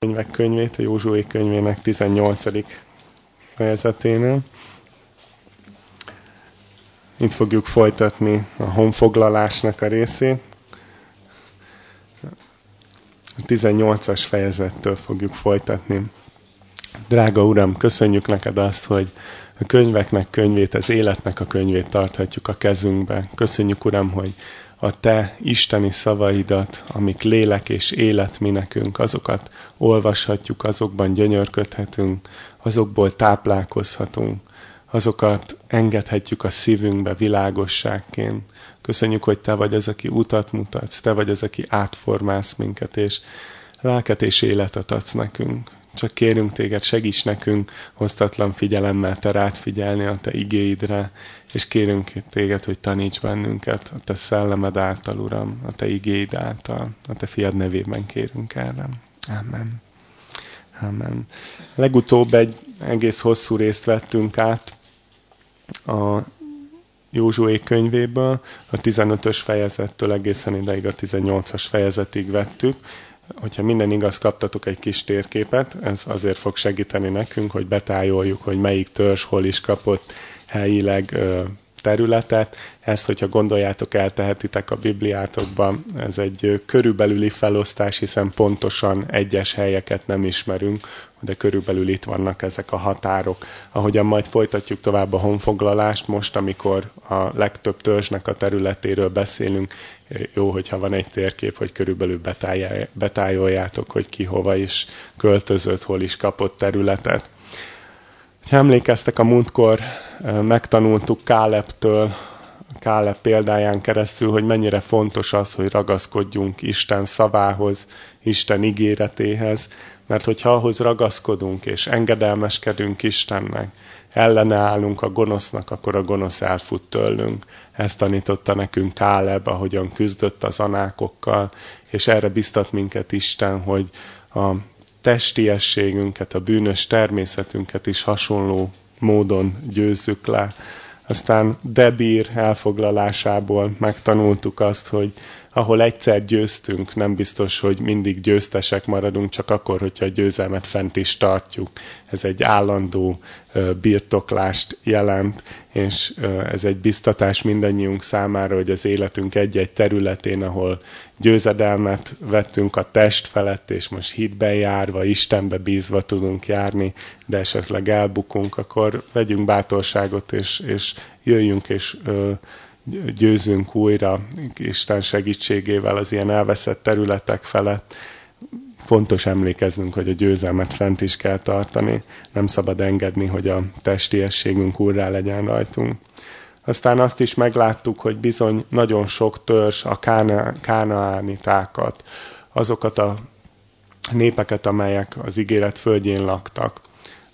könyvek könyvét, a Józsué könyvének 18. fejezeténél. Itt fogjuk folytatni a honfoglalásnak a részét. A 18-as fejezettől fogjuk folytatni. Drága Uram, köszönjük neked azt, hogy a könyveknek könyvét, az életnek a könyvét tarthatjuk a kezünkbe. Köszönjük, Uram, hogy a te isteni szavaidat, amik lélek és élet mi nekünk, azokat olvashatjuk, azokban gyönyörködhetünk, azokból táplálkozhatunk, azokat engedhetjük a szívünkbe világosságként. Köszönjük, hogy te vagy az, aki utat mutatsz, te vagy az, aki átformálsz minket, és lelket és életet adsz nekünk. Csak kérünk téged, segíts nekünk hoztatlan figyelemmel te rád figyelni a te igéidre, és kérünk téged, hogy taníts bennünket a te szellemed által, Uram, a te igéid által, a te fiad nevében kérünk erre. Amen. Amen. Legutóbb egy egész hosszú részt vettünk át a Józsué könyvéből, a 15-ös fejezettől egészen ideig a 18-as fejezetig vettük, hogyha minden igaz, kaptatok egy kis térképet, ez azért fog segíteni nekünk, hogy betájoljuk, hogy melyik törzs hol is kapott helyileg területet. Ezt, hogyha gondoljátok, eltehetitek a Bibliátokban. Ez egy körülbelüli felosztás, hiszen pontosan egyes helyeket nem ismerünk, de körülbelül itt vannak ezek a határok. Ahogyan majd folytatjuk tovább a honfoglalást, most, amikor a legtöbb törzsnek a területéről beszélünk, jó, hogyha van egy térkép, hogy körülbelül betájoljátok, hogy ki hova is költözött, hol is kapott területet. Ha emlékeztek a múltkor, megtanultuk Káleptől, Kálep példáján keresztül, hogy mennyire fontos az, hogy ragaszkodjunk Isten szavához, Isten ígéretéhez, mert hogyha ahhoz ragaszkodunk és engedelmeskedünk Istennek, ellene állunk a gonosznak, akkor a gonosz elfut tőlünk. Ezt tanította nekünk Káleb, ahogyan küzdött az anákokkal, és erre biztat minket Isten, hogy a testiességünket, a bűnös természetünket is hasonló módon győzzük le. Aztán Debír elfoglalásából megtanultuk azt, hogy ahol egyszer győztünk, nem biztos, hogy mindig győztesek maradunk, csak akkor, hogyha a győzelmet fent is tartjuk. Ez egy állandó birtoklást jelent, és ez egy biztatás mindannyiunk számára, hogy az életünk egy-egy területén, ahol győzedelmet vettünk a test felett, és most hitben járva, Istenbe bízva tudunk járni, de esetleg elbukunk, akkor vegyünk bátorságot, és, és jöjjünk, és győzünk újra Isten segítségével az ilyen elveszett területek felett. Fontos emlékeznünk, hogy a győzelmet fent is kell tartani, nem szabad engedni, hogy a testiességünk úrrá legyen rajtunk. Aztán azt is megláttuk, hogy bizony nagyon sok törzs a kána, kánaánitákat, azokat a népeket, amelyek az ígéret földjén laktak,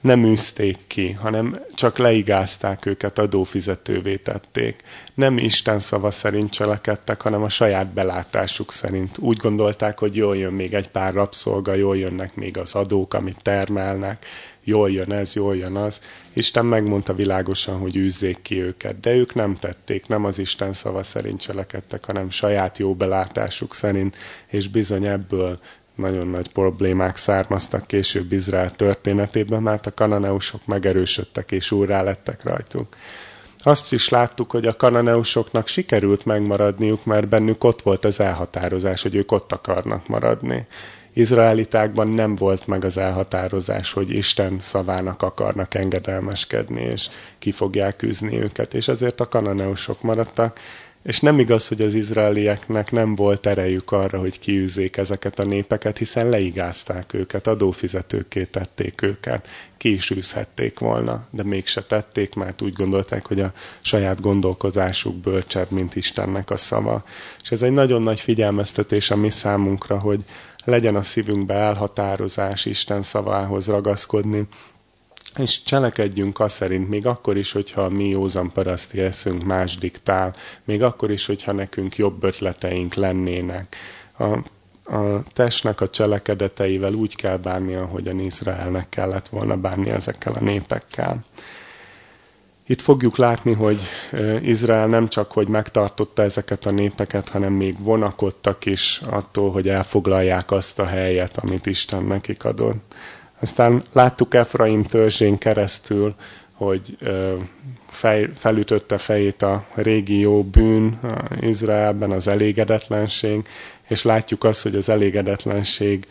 nem űzték ki, hanem csak leigázták őket, adófizetővé tették. Nem Isten szava szerint cselekedtek, hanem a saját belátásuk szerint. Úgy gondolták, hogy jól jön még egy pár rabszolga, jól jönnek még az adók, amit termelnek, jól jön ez, jól jön az. Isten megmondta világosan, hogy űzzék ki őket, de ők nem tették, nem az Isten szava szerint cselekedtek, hanem saját jó belátásuk szerint, és bizony ebből nagyon nagy problémák származtak később Izrael történetében, mert a kananeusok megerősödtek és úrrá lettek rajtuk. Azt is láttuk, hogy a kananeusoknak sikerült megmaradniuk, mert bennük ott volt az elhatározás, hogy ők ott akarnak maradni. Izraelitákban nem volt meg az elhatározás, hogy Isten szavának akarnak engedelmeskedni, és ki fogják űzni őket, és ezért a kananeusok maradtak, és nem igaz, hogy az izraelieknek nem volt erejük arra, hogy kiűzzék ezeket a népeket, hiszen leigázták őket, adófizetőké tették őket, ki is űzhették volna, de mégse tették, mert úgy gondolták, hogy a saját gondolkozásuk bölcsebb, mint Istennek a szava. És ez egy nagyon nagy figyelmeztetés a mi számunkra, hogy legyen a szívünkbe elhatározás Isten szavához ragaszkodni, és cselekedjünk azt szerint, még akkor is, hogyha mi józan paraszti eszünk más diktál, még akkor is, hogyha nekünk jobb ötleteink lennének. A, a testnek a cselekedeteivel úgy kell bánni, ahogyan Izraelnek kellett volna bánni ezekkel a népekkel. Itt fogjuk látni, hogy Izrael nem csak, hogy megtartotta ezeket a népeket, hanem még vonakodtak is attól, hogy elfoglalják azt a helyet, amit Isten nekik adott. Aztán láttuk Efraim törzsén keresztül, hogy fej, felütötte fejét a régi jó bűn Izraelben, az elégedetlenség, és látjuk azt, hogy az elégedetlenség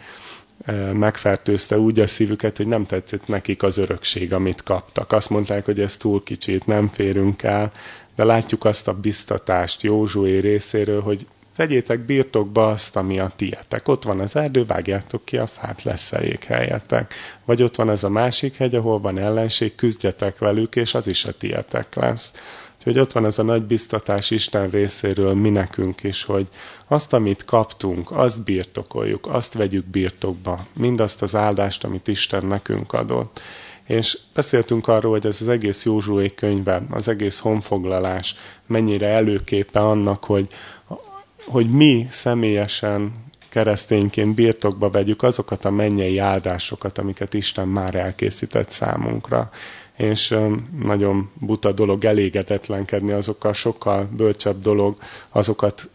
megfertőzte úgy a szívüket, hogy nem tetszett nekik az örökség, amit kaptak. Azt mondták, hogy ez túl kicsit, nem férünk el, de látjuk azt a biztatást Józsué részéről, hogy vegyétek birtokba azt, ami a tietek. Ott van az erdő, vágjátok ki a fát, lesz elég helyetek. Vagy ott van ez a másik hegy, ahol van ellenség, küzdjetek velük, és az is a tietek lesz. Úgyhogy ott van ez a nagy biztatás Isten részéről mi nekünk is, hogy azt, amit kaptunk, azt birtokoljuk, azt vegyük birtokba, mindazt az áldást, amit Isten nekünk adott. És beszéltünk arról, hogy ez az egész Józsué könyve, az egész honfoglalás mennyire előképe annak, hogy, hogy mi személyesen keresztényként birtokba vegyük azokat a mennyei áldásokat, amiket Isten már elkészített számunkra és nagyon buta dolog elégedetlenkedni azokkal, sokkal bölcsebb dolog azokat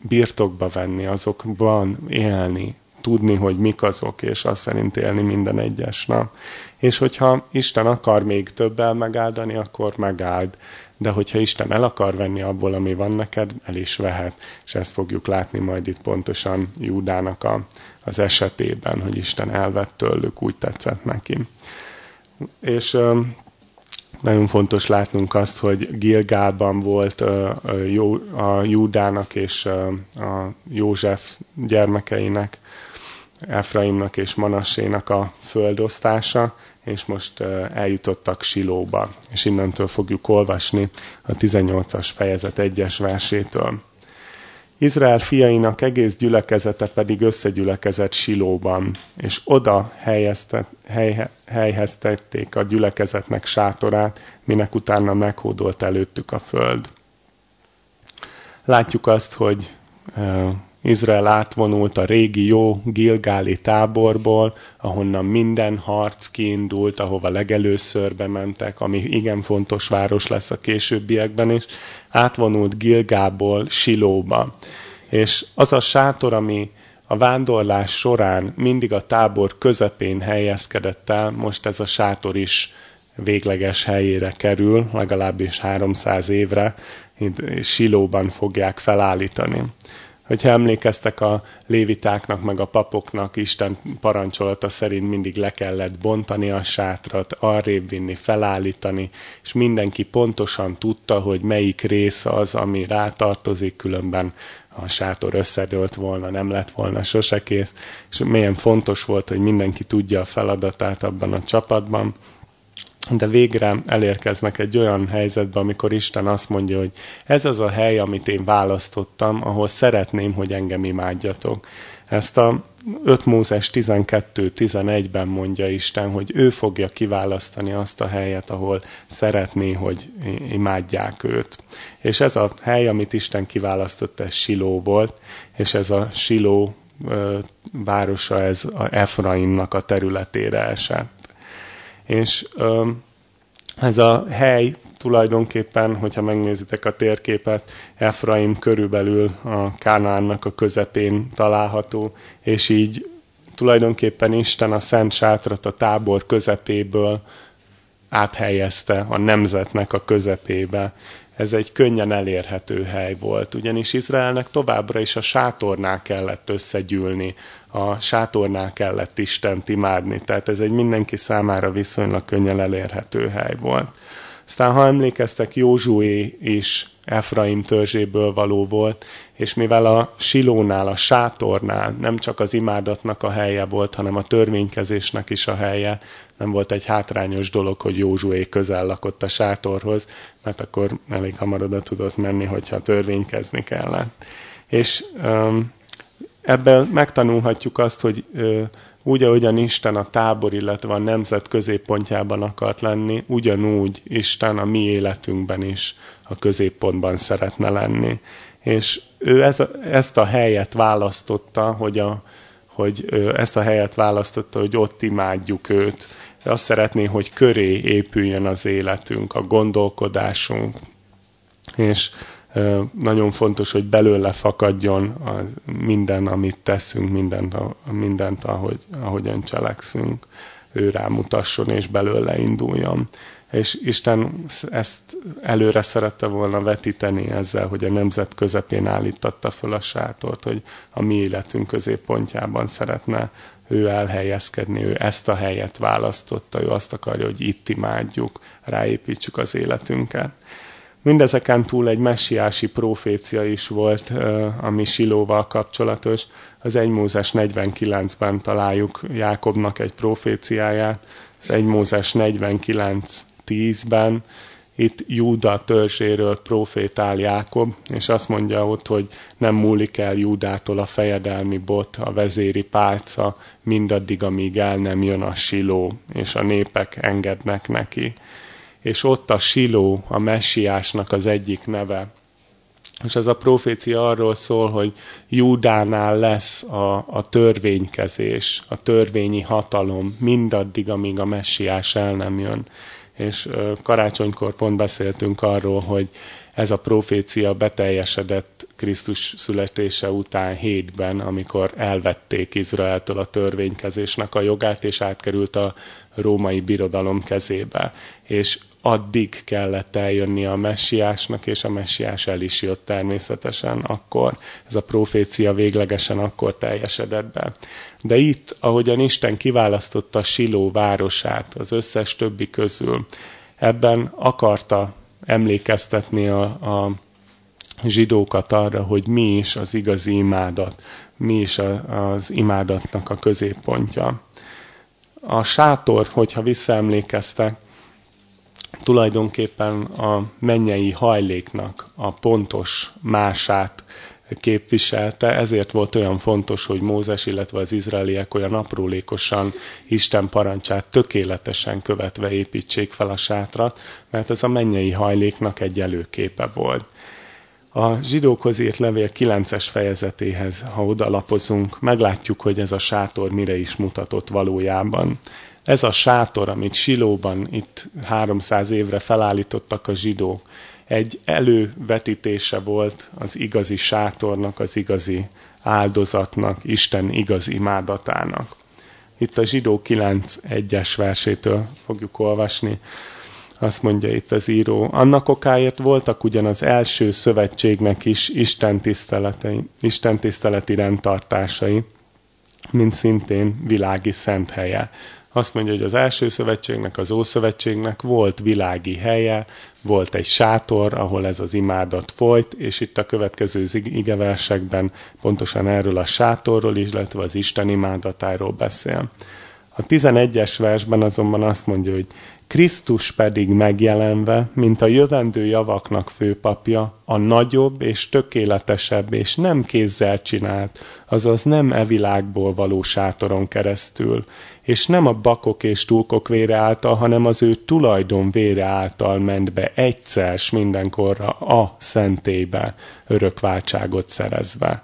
birtokba venni, azokban élni, tudni, hogy mik azok, és azt szerint élni minden egyes nap. És hogyha Isten akar még többel megáldani, akkor megáld. De hogyha Isten el akar venni abból, ami van neked, el is vehet. És ezt fogjuk látni majd itt pontosan Júdának a, az esetében, hogy Isten elvett tőlük, úgy tetszett neki. És nagyon fontos látnunk azt, hogy Gilgálban volt a Júdának és a József gyermekeinek, Efraimnak és Manassénak a földosztása, és most eljutottak Silóba, és innentől fogjuk olvasni a 18-as fejezet egyes versétől. Izrael fiainak egész gyülekezete pedig összegyülekezett Silóban, és oda hely, helyeztették a gyülekezetnek sátorát, minek utána meghódolt előttük a föld. Látjuk azt, hogy Izrael átvonult a régi jó Gilgáli táborból, ahonnan minden harc kiindult, ahova legelőször bementek, ami igen fontos város lesz a későbbiekben is, átvonult Gilgából Silóba. És az a sátor, ami a vándorlás során mindig a tábor közepén helyezkedett el, most ez a sátor is végleges helyére kerül, legalábbis 300 évre, Silóban fogják felállítani hogyha emlékeztek a lévitáknak, meg a papoknak, Isten parancsolata szerint mindig le kellett bontani a sátrat, arrébb vinni, felállítani, és mindenki pontosan tudta, hogy melyik rész az, ami rátartozik, különben a sátor összedőlt volna, nem lett volna sose kész, és milyen fontos volt, hogy mindenki tudja a feladatát abban a csapatban, de végre elérkeznek egy olyan helyzetbe, amikor Isten azt mondja, hogy ez az a hely, amit én választottam, ahol szeretném, hogy engem imádjatok. Ezt a 5 Mózes 12-11-ben mondja Isten, hogy ő fogja kiválasztani azt a helyet, ahol szeretné, hogy imádják őt. És ez a hely, amit Isten kiválasztott, ez Siló volt, és ez a Siló városa, ez a Efraimnak a területére esett. És ez a hely tulajdonképpen, hogyha megnézitek a térképet, Efraim körülbelül a Kánánnak a közepén található, és így tulajdonképpen Isten a Szent Sátrat a tábor közepéből áthelyezte a nemzetnek a közepébe, ez egy könnyen elérhető hely volt, ugyanis Izraelnek továbbra is a sátornál kellett összegyűlni, a sátornál kellett Istent imádni, tehát ez egy mindenki számára viszonylag könnyen elérhető hely volt. Aztán, ha emlékeztek, Józsué is Efraim törzséből való volt, és mivel a silónál, a sátornál nem csak az imádatnak a helye volt, hanem a törvénykezésnek is a helye, nem volt egy hátrányos dolog, hogy Józsué közel lakott a sátorhoz, mert akkor elég hamar oda tudott menni, hogyha törvénykezni kellett. És um, ebből megtanulhatjuk azt, hogy uh, úgy, ahogyan Isten a tábor, illetve a nemzet középpontjában akart lenni, ugyanúgy Isten a mi életünkben is a középpontban szeretne lenni. És ő ez, ezt a helyet választotta, hogy a, hogy ezt a helyet választotta, hogy ott imádjuk őt. Azt szeretné, hogy köré épüljön az életünk, a gondolkodásunk, és nagyon fontos, hogy belőle fakadjon minden, amit teszünk, mindent, mindent ahogy, ahogyan cselekszünk. Ő rámutasson és belőle induljon. És Isten ezt előre szerette volna vetíteni ezzel, hogy a nemzet közepén állítatta föl a sátort, hogy a mi életünk középpontjában szeretne ő elhelyezkedni, ő ezt a helyet választotta, ő azt akarja, hogy itt imádjuk, ráépítsük az életünket. Mindezeken túl egy messiási profécia is volt, ami Silóval kapcsolatos. Az 1 Mózes 49-ben találjuk Jákobnak egy proféciáját, az 1 Mózes 49-10-ben itt Júda törzséről profétál Jákob, és azt mondja ott, hogy nem múlik el Júdától a fejedelmi bot, a vezéri pálca, mindaddig, amíg el nem jön a siló, és a népek engednek neki és ott a Siló, a messiásnak az egyik neve. És ez a profécia arról szól, hogy Júdánál lesz a, a törvénykezés, a törvényi hatalom, mindaddig, amíg a messiás el nem jön. És karácsonykor pont beszéltünk arról, hogy ez a profécia beteljesedett Krisztus születése után hétben, amikor elvették Izraeltől a törvénykezésnek a jogát, és átkerült a római birodalom kezébe. És addig kellett eljönni a messiásnak, és a messiás el is jött természetesen akkor. Ez a profécia véglegesen akkor teljesedett be. De itt, ahogyan Isten kiválasztotta Siló városát az összes többi közül, ebben akarta emlékeztetni a, a zsidókat arra, hogy mi is az igazi imádat, mi is a, az imádatnak a középpontja. A sátor, hogyha visszaemlékeztek, tulajdonképpen a mennyei hajléknak a pontos mását képviselte, ezért volt olyan fontos, hogy Mózes, illetve az izraeliek olyan aprólékosan Isten parancsát tökéletesen követve építsék fel a sátrat, mert ez a mennyei hajléknak egy előképe volt. A zsidókhoz írt levél 9-es fejezetéhez, ha odalapozunk, meglátjuk, hogy ez a sátor mire is mutatott valójában. Ez a sátor, amit Silóban itt 300 évre felállítottak a zsidók, egy elővetítése volt az igazi sátornak, az igazi áldozatnak, Isten igaz imádatának. Itt a zsidó 9.1-es versétől fogjuk olvasni. Azt mondja itt az író, annak okáért voltak ugyan az első szövetségnek is Isten, Isten tiszteleti rendtartásai, mint szintén világi szent helye azt mondja, hogy az első szövetségnek, az Ószövetségnek volt világi helye, volt egy sátor, ahol ez az imádat folyt, és itt a következő igeversekben pontosan erről a sátorról, illetve az Isten imádatáról beszél. A 11-es versben azonban azt mondja, hogy Krisztus pedig megjelenve, mint a jövendő javaknak főpapja, a nagyobb és tökéletesebb és nem kézzel csinált, azaz nem e világból való sátoron keresztül, és nem a bakok és túlkok vére által, hanem az ő tulajdon vére által ment be egyszer s mindenkorra a szentélybe örökváltságot szerezve.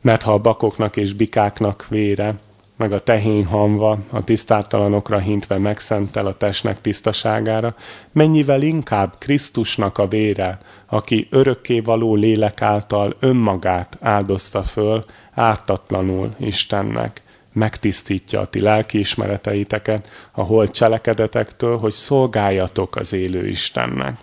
Mert ha a bakoknak és bikáknak vére, meg a tehén hamva, a tisztártalanokra hintve megszentel a testnek tisztaságára, mennyivel inkább Krisztusnak a vére, aki örökké való lélek által önmagát áldozta föl, ártatlanul Istennek, megtisztítja a ti lelkiismereteiteket a holt cselekedetektől, hogy szolgáljatok az élő Istennek.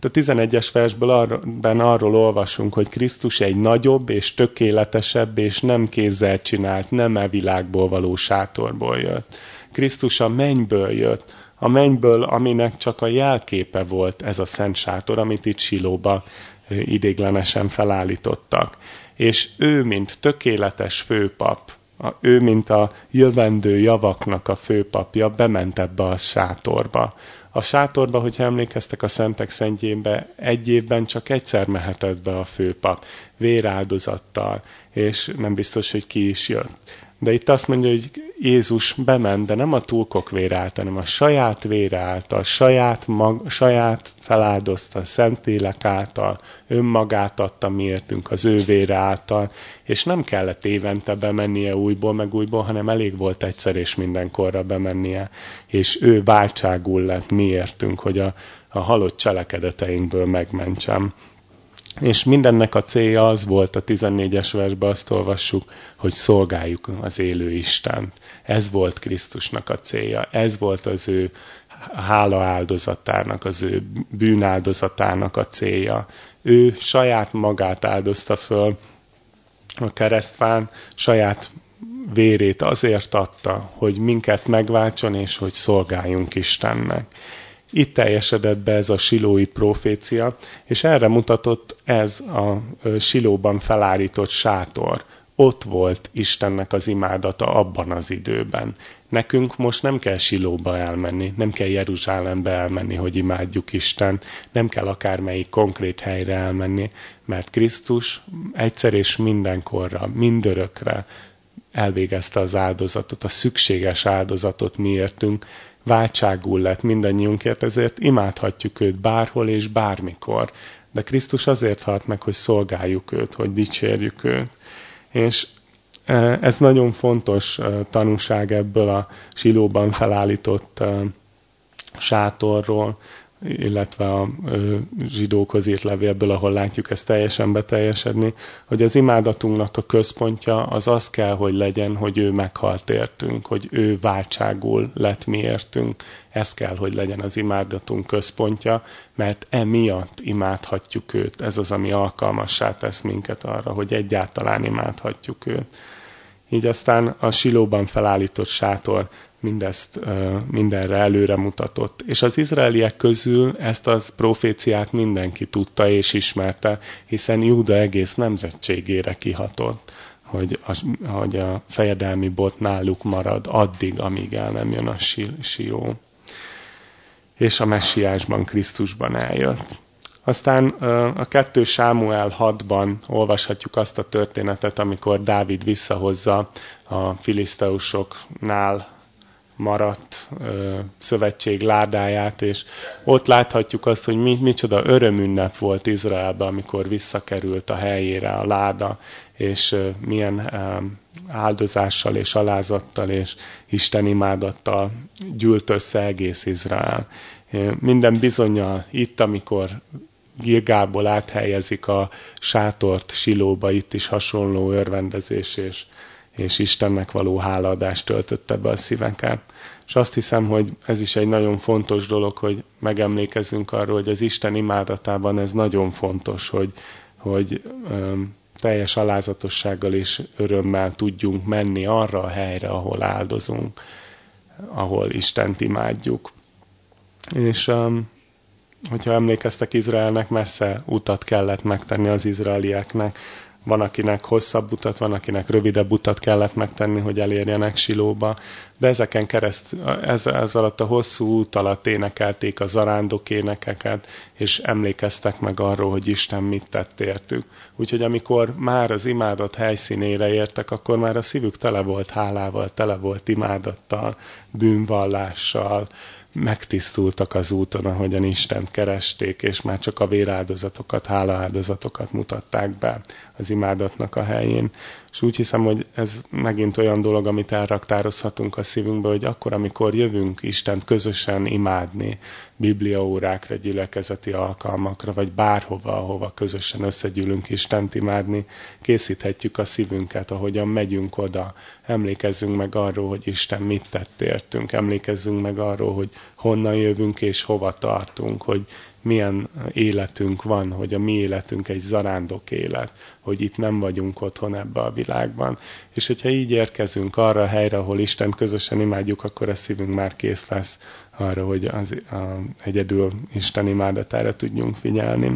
A 11-es versből arra, arról olvasunk, hogy Krisztus egy nagyobb és tökéletesebb és nem kézzel csinált, nem e világból való sátorból jött. Krisztus a mennyből jött, a mennyből, aminek csak a jelképe volt ez a szent sátor, amit itt Silóba idéglenesen felállítottak. És ő, mint tökéletes főpap, a, ő, mint a jövendő javaknak a főpapja, bement ebbe a sátorba. A sátorba, hogyha emlékeztek a Szentek Szentjénbe, egy évben csak egyszer mehetett be a főpap, véráldozattal, és nem biztos, hogy ki is jött. De itt azt mondja, hogy Jézus bement, de nem a túlkok vére által, hanem a saját vére által, saját, mag, saját feláldozta Szentlélek által, önmagát adta miértünk az ő vére által, és nem kellett évente bemennie újból, meg újból, hanem elég volt egyszer és mindenkorra bemennie, és ő váltságul lett miértünk, hogy a, a halott cselekedeteinkből megmentsem. És mindennek a célja az volt, a 14-es versben azt olvassuk, hogy szolgáljuk az élő Istent. Ez volt Krisztusnak a célja, ez volt az ő hála áldozatának, az ő bűnáldozatának a célja. Ő saját magát áldozta föl a keresztfán, saját vérét azért adta, hogy minket megváltson és hogy szolgáljunk Istennek. Itt teljesedett be ez a silói profécia, és erre mutatott ez a silóban felállított sátor. Ott volt Istennek az imádata abban az időben. Nekünk most nem kell Silóba elmenni, nem kell Jeruzsálembe elmenni, hogy imádjuk Isten, nem kell akármelyik konkrét helyre elmenni, mert Krisztus egyszer és mindenkorra, mindörökre elvégezte az áldozatot, a szükséges áldozatot miértünk, váltságul lett mindannyiunkért, ezért imádhatjuk őt bárhol és bármikor. De Krisztus azért halt meg, hogy szolgáljuk őt, hogy dicsérjük őt. És ez nagyon fontos tanúság ebből a silóban felállított sátorról, illetve a zsidókhoz írt levélből, ahol látjuk ezt teljesen beteljesedni, hogy az imádatunknak a központja az az kell, hogy legyen, hogy ő meghalt értünk, hogy ő váltságul lett mi értünk. Ez kell, hogy legyen az imádatunk központja, mert emiatt imádhatjuk őt. Ez az, ami alkalmassá tesz minket arra, hogy egyáltalán imádhatjuk őt. Így aztán a silóban felállított sátor mindezt mindenre előre mutatott. És az izraeliek közül ezt az proféciát mindenki tudta és ismerte, hiszen Júda egész nemzetségére kihatott, hogy a, hogy a fejedelmi bot náluk marad addig, amíg el nem jön a sió. És a messiásban, Krisztusban eljött. Aztán a kettő Sámuel 6-ban olvashatjuk azt a történetet, amikor Dávid visszahozza a filiszteusoknál maradt ö, szövetség ládáját, és ott láthatjuk azt, hogy mi, micsoda örömünnep volt Izraelben, amikor visszakerült a helyére a láda, és ö, milyen ö, áldozással és alázattal és Isten imádattal gyűlt össze egész Izrael. Minden bizonyal itt, amikor Gilgából áthelyezik a sátort Silóba, itt is hasonló örvendezés és és Istennek való hálaadást töltötte be a szíveket. És azt hiszem, hogy ez is egy nagyon fontos dolog, hogy megemlékezzünk arról, hogy az Isten imádatában ez nagyon fontos, hogy, hogy öm, teljes alázatossággal és örömmel tudjunk menni arra a helyre, ahol áldozunk, ahol Istent imádjuk. És öm, hogyha emlékeztek Izraelnek, messze utat kellett megtenni az izraelieknek, van, akinek hosszabb utat, van, akinek rövidebb utat kellett megtenni, hogy elérjenek Silóba, de ezeken kereszt, ez, ez alatt a hosszú út alatt énekelték a zarándok énekeket, és emlékeztek meg arról, hogy Isten mit tett értük. Úgyhogy amikor már az imádat helyszínére értek, akkor már a szívük tele volt hálával, tele volt imádattal, bűnvallással, megtisztultak az úton, ahogyan Istent keresték, és már csak a véráldozatokat, hálaáldozatokat mutatták be az imádatnak a helyén. És úgy hiszem, hogy ez megint olyan dolog, amit elraktározhatunk a szívünkbe, hogy akkor, amikor jövünk Istent közösen imádni, bibliaórákra, gyülekezeti alkalmakra, vagy bárhova, ahova közösen összegyűlünk Istent imádni, készíthetjük a szívünket, ahogyan megyünk oda. Emlékezzünk meg arról, hogy Isten mit tett értünk, emlékezzünk meg arról, hogy honnan jövünk és hova tartunk, hogy milyen életünk van, hogy a mi életünk egy zarándok élet, hogy itt nem vagyunk otthon ebbe a világban. És hogyha így érkezünk arra a helyre, ahol Isten közösen imádjuk, akkor a szívünk már kész lesz arra, hogy az, a, egyedül Isten imádatára tudjunk figyelni.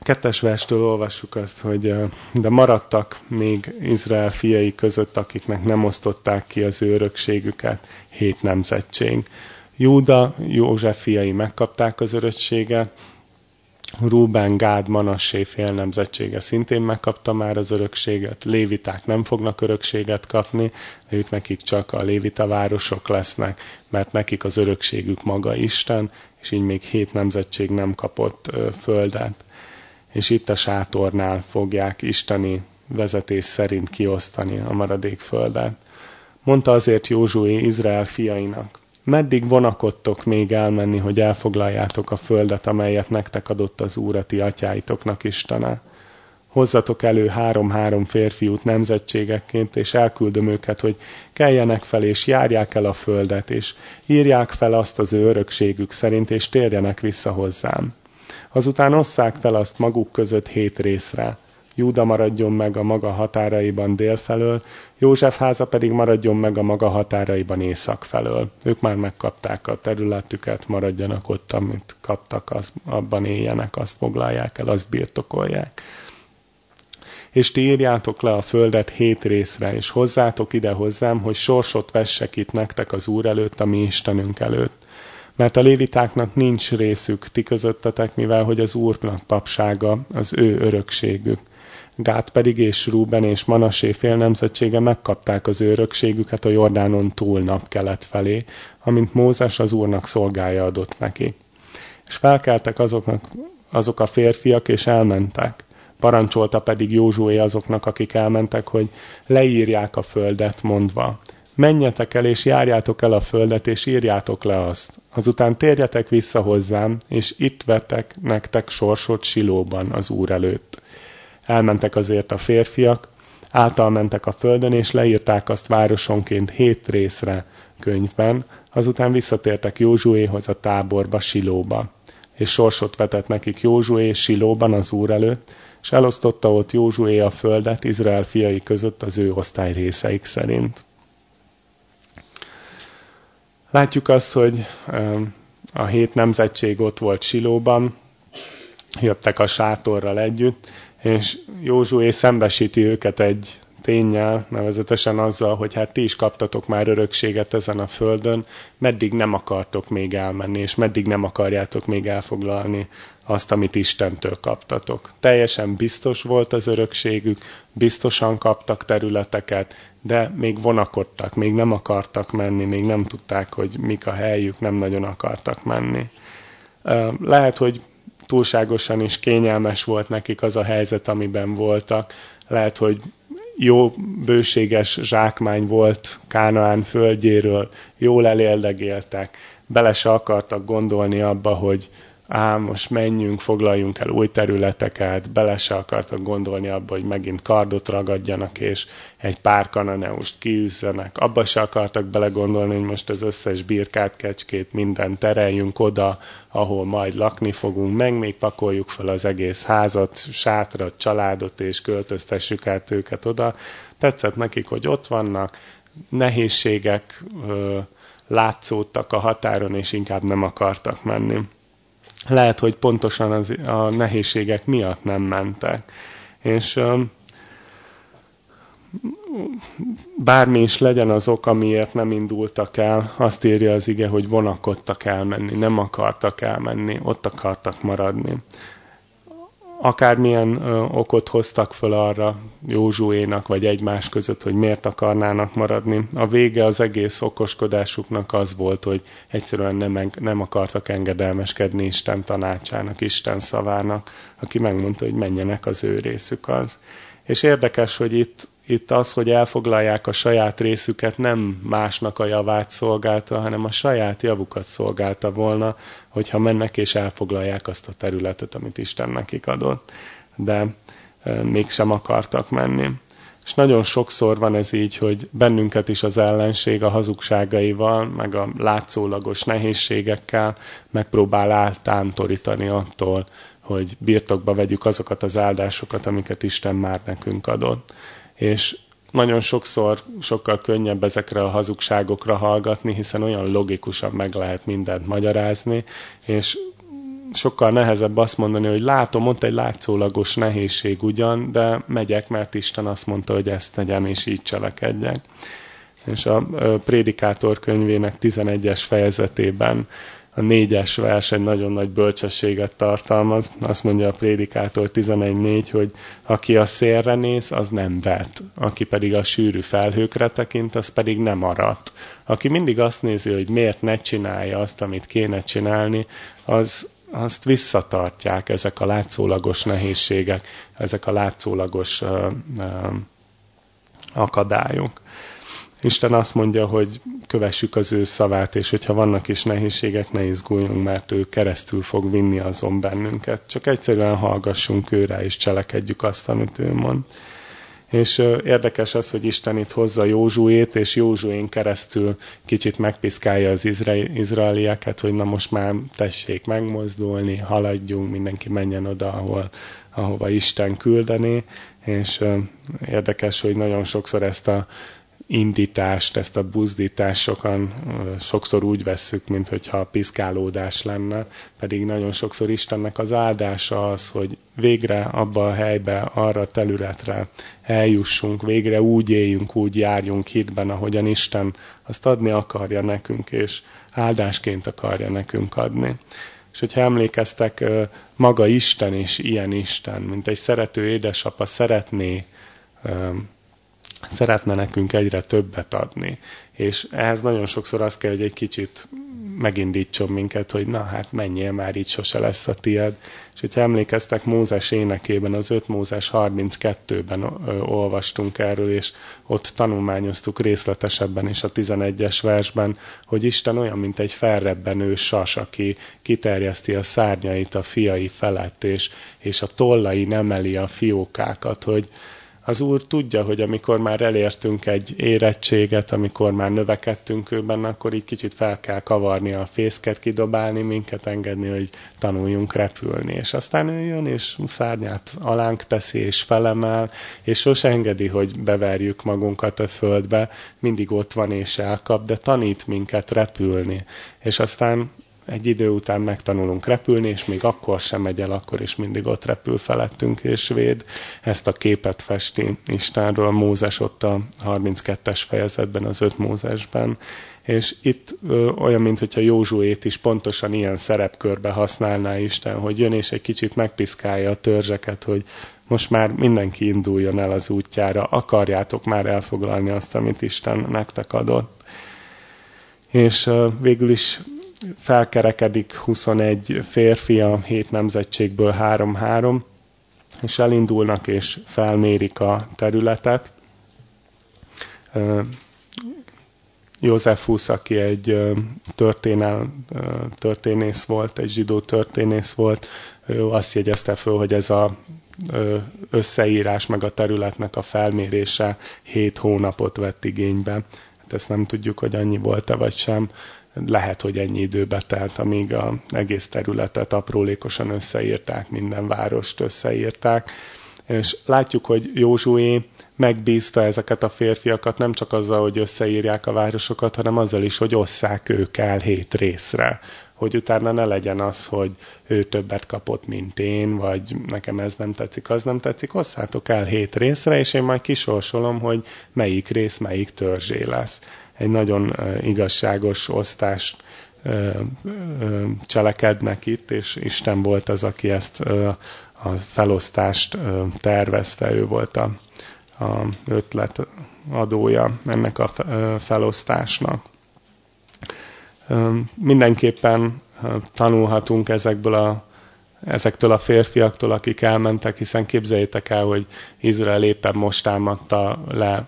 Kettes verstől olvassuk azt, hogy de maradtak még Izrael fiai között, akiknek nem osztották ki az ő örökségüket, hét nemzetség. Júda, József fiai megkapták az örökséget, Rúben, Gád, Manassé fél nemzetsége szintén megkapta már az örökséget, léviták nem fognak örökséget kapni, ők nekik csak a lévita városok lesznek, mert nekik az örökségük maga Isten, és így még hét nemzetség nem kapott földet. És itt a sátornál fogják isteni vezetés szerint kiosztani a maradék földet. Mondta azért Józsué Izrael fiainak, Meddig vonakodtok még elmenni, hogy elfoglaljátok a földet, amelyet nektek adott az Úr a ti atyáitoknak Istene? Hozzatok elő három-három férfiút nemzetségekként, és elküldöm őket, hogy keljenek fel, és járják el a földet, és írják fel azt az ő örökségük szerint, és térjenek vissza hozzám. Azután osszák fel azt maguk között hét részre, Júda maradjon meg a maga határaiban délfelől, József háza pedig maradjon meg a maga határaiban észak felől. Ők már megkapták a területüket, maradjanak ott, amit kaptak, az, abban éljenek, azt foglalják el, azt birtokolják. És ti írjátok le a földet hét részre, és hozzátok ide hozzám, hogy sorsot vessek itt nektek az Úr előtt, a mi Istenünk előtt. Mert a lévitáknak nincs részük ti közöttetek, mivel hogy az Úrnak papsága az ő örökségük Gát pedig és Rúben és Manasé fél nemzetsége megkapták az örökségüket a Jordánon túl napkelet felé, amint Mózes az Úrnak szolgája adott neki. És felkeltek azoknak, azok a férfiak, és elmentek. Parancsolta pedig Józsué azoknak, akik elmentek, hogy leírják a földet, mondva, menjetek el, és járjátok el a földet, és írjátok le azt. Azután térjetek vissza hozzám, és itt vetek nektek sorsot Silóban az Úr előtt. Elmentek azért a férfiak, általmentek a földön, és leírták azt városonként hét részre könyvben, azután visszatértek Józsuéhoz a táborba, Silóba. És sorsot vetett nekik Józsué Silóban az úr előtt, és elosztotta ott Józsué a földet Izrael fiai között az ő osztály részeik szerint. Látjuk azt, hogy a hét nemzetség ott volt Silóban, jöttek a sátorral együtt, és Józsué szembesíti őket egy tényel, nevezetesen azzal, hogy hát ti is kaptatok már örökséget ezen a földön, meddig nem akartok még elmenni, és meddig nem akarjátok még elfoglalni azt, amit Istentől kaptatok. Teljesen biztos volt az örökségük, biztosan kaptak területeket, de még vonakodtak, még nem akartak menni, még nem tudták, hogy mik a helyük, nem nagyon akartak menni. Lehet, hogy túlságosan is kényelmes volt nekik az a helyzet, amiben voltak. Lehet, hogy jó bőséges zsákmány volt Kánaán földjéről, jól eléldegéltek, bele se akartak gondolni abba, hogy á, most menjünk, foglaljunk el új területeket, bele se akartak gondolni abba, hogy megint kardot ragadjanak, és egy pár kananeust kiűzzenek. Abba se akartak belegondolni, hogy most az összes birkát, kecskét, minden tereljünk oda, ahol majd lakni fogunk, meg még pakoljuk fel az egész házat, sátrat, családot, és költöztessük át őket oda. Tetszett nekik, hogy ott vannak, nehézségek ö, látszódtak a határon, és inkább nem akartak menni lehet, hogy pontosan az, a nehézségek miatt nem mentek. És bármi is legyen az ok, amiért nem indultak el, azt írja az ige, hogy vonakodtak elmenni, nem akartak elmenni, ott akartak maradni akármilyen ö, okot hoztak föl arra Józsuénak, vagy egymás között, hogy miért akarnának maradni. A vége az egész okoskodásuknak az volt, hogy egyszerűen nem, nem akartak engedelmeskedni Isten tanácsának, Isten szavának, aki megmondta, hogy menjenek az ő részük az. És érdekes, hogy itt itt az, hogy elfoglalják a saját részüket, nem másnak a javát szolgálta, hanem a saját javukat szolgálta volna, hogyha mennek és elfoglalják azt a területet, amit Isten nekik adott. De mégsem akartak menni. És nagyon sokszor van ez így, hogy bennünket is az ellenség a hazugságaival, meg a látszólagos nehézségekkel megpróbál áltántorítani attól, hogy birtokba vegyük azokat az áldásokat, amiket Isten már nekünk adott és nagyon sokszor sokkal könnyebb ezekre a hazugságokra hallgatni, hiszen olyan logikusan meg lehet mindent magyarázni, és sokkal nehezebb azt mondani, hogy látom, ott egy látszólagos nehézség ugyan, de megyek, mert Isten azt mondta, hogy ezt tegyem, és így cselekedjek. És a Prédikátor könyvének 11-es fejezetében a négyes vers egy nagyon nagy bölcsességet tartalmaz. Azt mondja a prédikátor 11.4, hogy aki a szélre néz, az nem vet. Aki pedig a sűrű felhőkre tekint, az pedig nem arat. Aki mindig azt nézi, hogy miért ne csinálja azt, amit kéne csinálni, az, azt visszatartják ezek a látszólagos nehézségek, ezek a látszólagos uh, uh, akadályok. Isten azt mondja, hogy kövessük az ő szavát, és hogyha vannak is nehézségek, ne izguljunk, mert ő keresztül fog vinni azon bennünket. Csak egyszerűen hallgassunk őre, és cselekedjük azt, amit ő mond. És érdekes az, hogy Isten itt hozza Józsuét, és Józsuén keresztül kicsit megpiszkálja az izraelieket, hogy na most már tessék megmozdulni, haladjunk, mindenki menjen oda, ahol, ahova Isten küldeni. És érdekes, hogy nagyon sokszor ezt a indítást, ezt a buzdítást sokan sokszor úgy vesszük, mint hogyha piszkálódás lenne, pedig nagyon sokszor Istennek az áldása az, hogy végre abba a helybe, arra a területre eljussunk, végre úgy éljünk, úgy járjunk hitben, ahogyan Isten azt adni akarja nekünk, és áldásként akarja nekünk adni. És hogyha emlékeztek, maga Isten is ilyen Isten, mint egy szerető édesapa szeretné szeretne nekünk egyre többet adni. És ehhez nagyon sokszor az kell, hogy egy kicsit megindítson minket, hogy na hát menjél már, így sose lesz a tied. És hogyha emlékeztek Mózes énekében, az 5 Mózes 32-ben ö, olvastunk erről, és ott tanulmányoztuk részletesebben is a 11-es versben, hogy Isten olyan, mint egy felrebbenő sas, aki kiterjeszti a szárnyait a fiai felett, és, és a tollai nemeli a fiókákat, hogy, az Úr tudja, hogy amikor már elértünk egy érettséget, amikor már növekedtünk őben, akkor így kicsit fel kell kavarni a fészket, kidobálni minket, engedni, hogy tanuljunk repülni. És aztán ő jön, és szárnyát alánk teszi, és felemel, és sose engedi, hogy beverjük magunkat a földbe, mindig ott van és elkap, de tanít minket repülni. És aztán egy idő után megtanulunk repülni, és még akkor sem megy el, akkor is mindig ott repül felettünk és véd. Ezt a képet festi Istenről Mózes ott a 32-es fejezetben, az 5 Mózesben. És itt ö, olyan, mintha Józsuét is pontosan ilyen szerepkörbe használná Isten, hogy jön és egy kicsit megpiszkálja a törzseket, hogy most már mindenki induljon el az útjára, akarjátok már elfoglalni azt, amit Isten nektek adott. És ö, végül is felkerekedik 21 férfi a hét nemzetségből 3-3, és elindulnak és felmérik a területet. Józsefus, aki egy történel, történész volt, egy zsidó történész volt, ő azt jegyezte föl, hogy ez a összeírás meg a területnek a felmérése 7 hónapot vett igénybe. Hát ezt nem tudjuk, hogy annyi volt-e vagy sem lehet, hogy ennyi időbe telt, amíg a egész területet aprólékosan összeírták, minden várost összeírták. És látjuk, hogy Józsué megbízta ezeket a férfiakat nem csak azzal, hogy összeírják a városokat, hanem azzal is, hogy osszák ők el hét részre. Hogy utána ne legyen az, hogy ő többet kapott, mint én, vagy nekem ez nem tetszik, az nem tetszik, osszátok el hét részre, és én majd kisorsolom, hogy melyik rész melyik törzsé lesz. Egy nagyon igazságos osztást cselekednek itt, és Isten volt az, aki ezt a felosztást tervezte, ő volt a, a ötlet adója ennek a felosztásnak. Mindenképpen tanulhatunk ezekből a, ezektől a férfiaktól, akik elmentek, hiszen képzeljétek el, hogy Izrael éppen most támadta le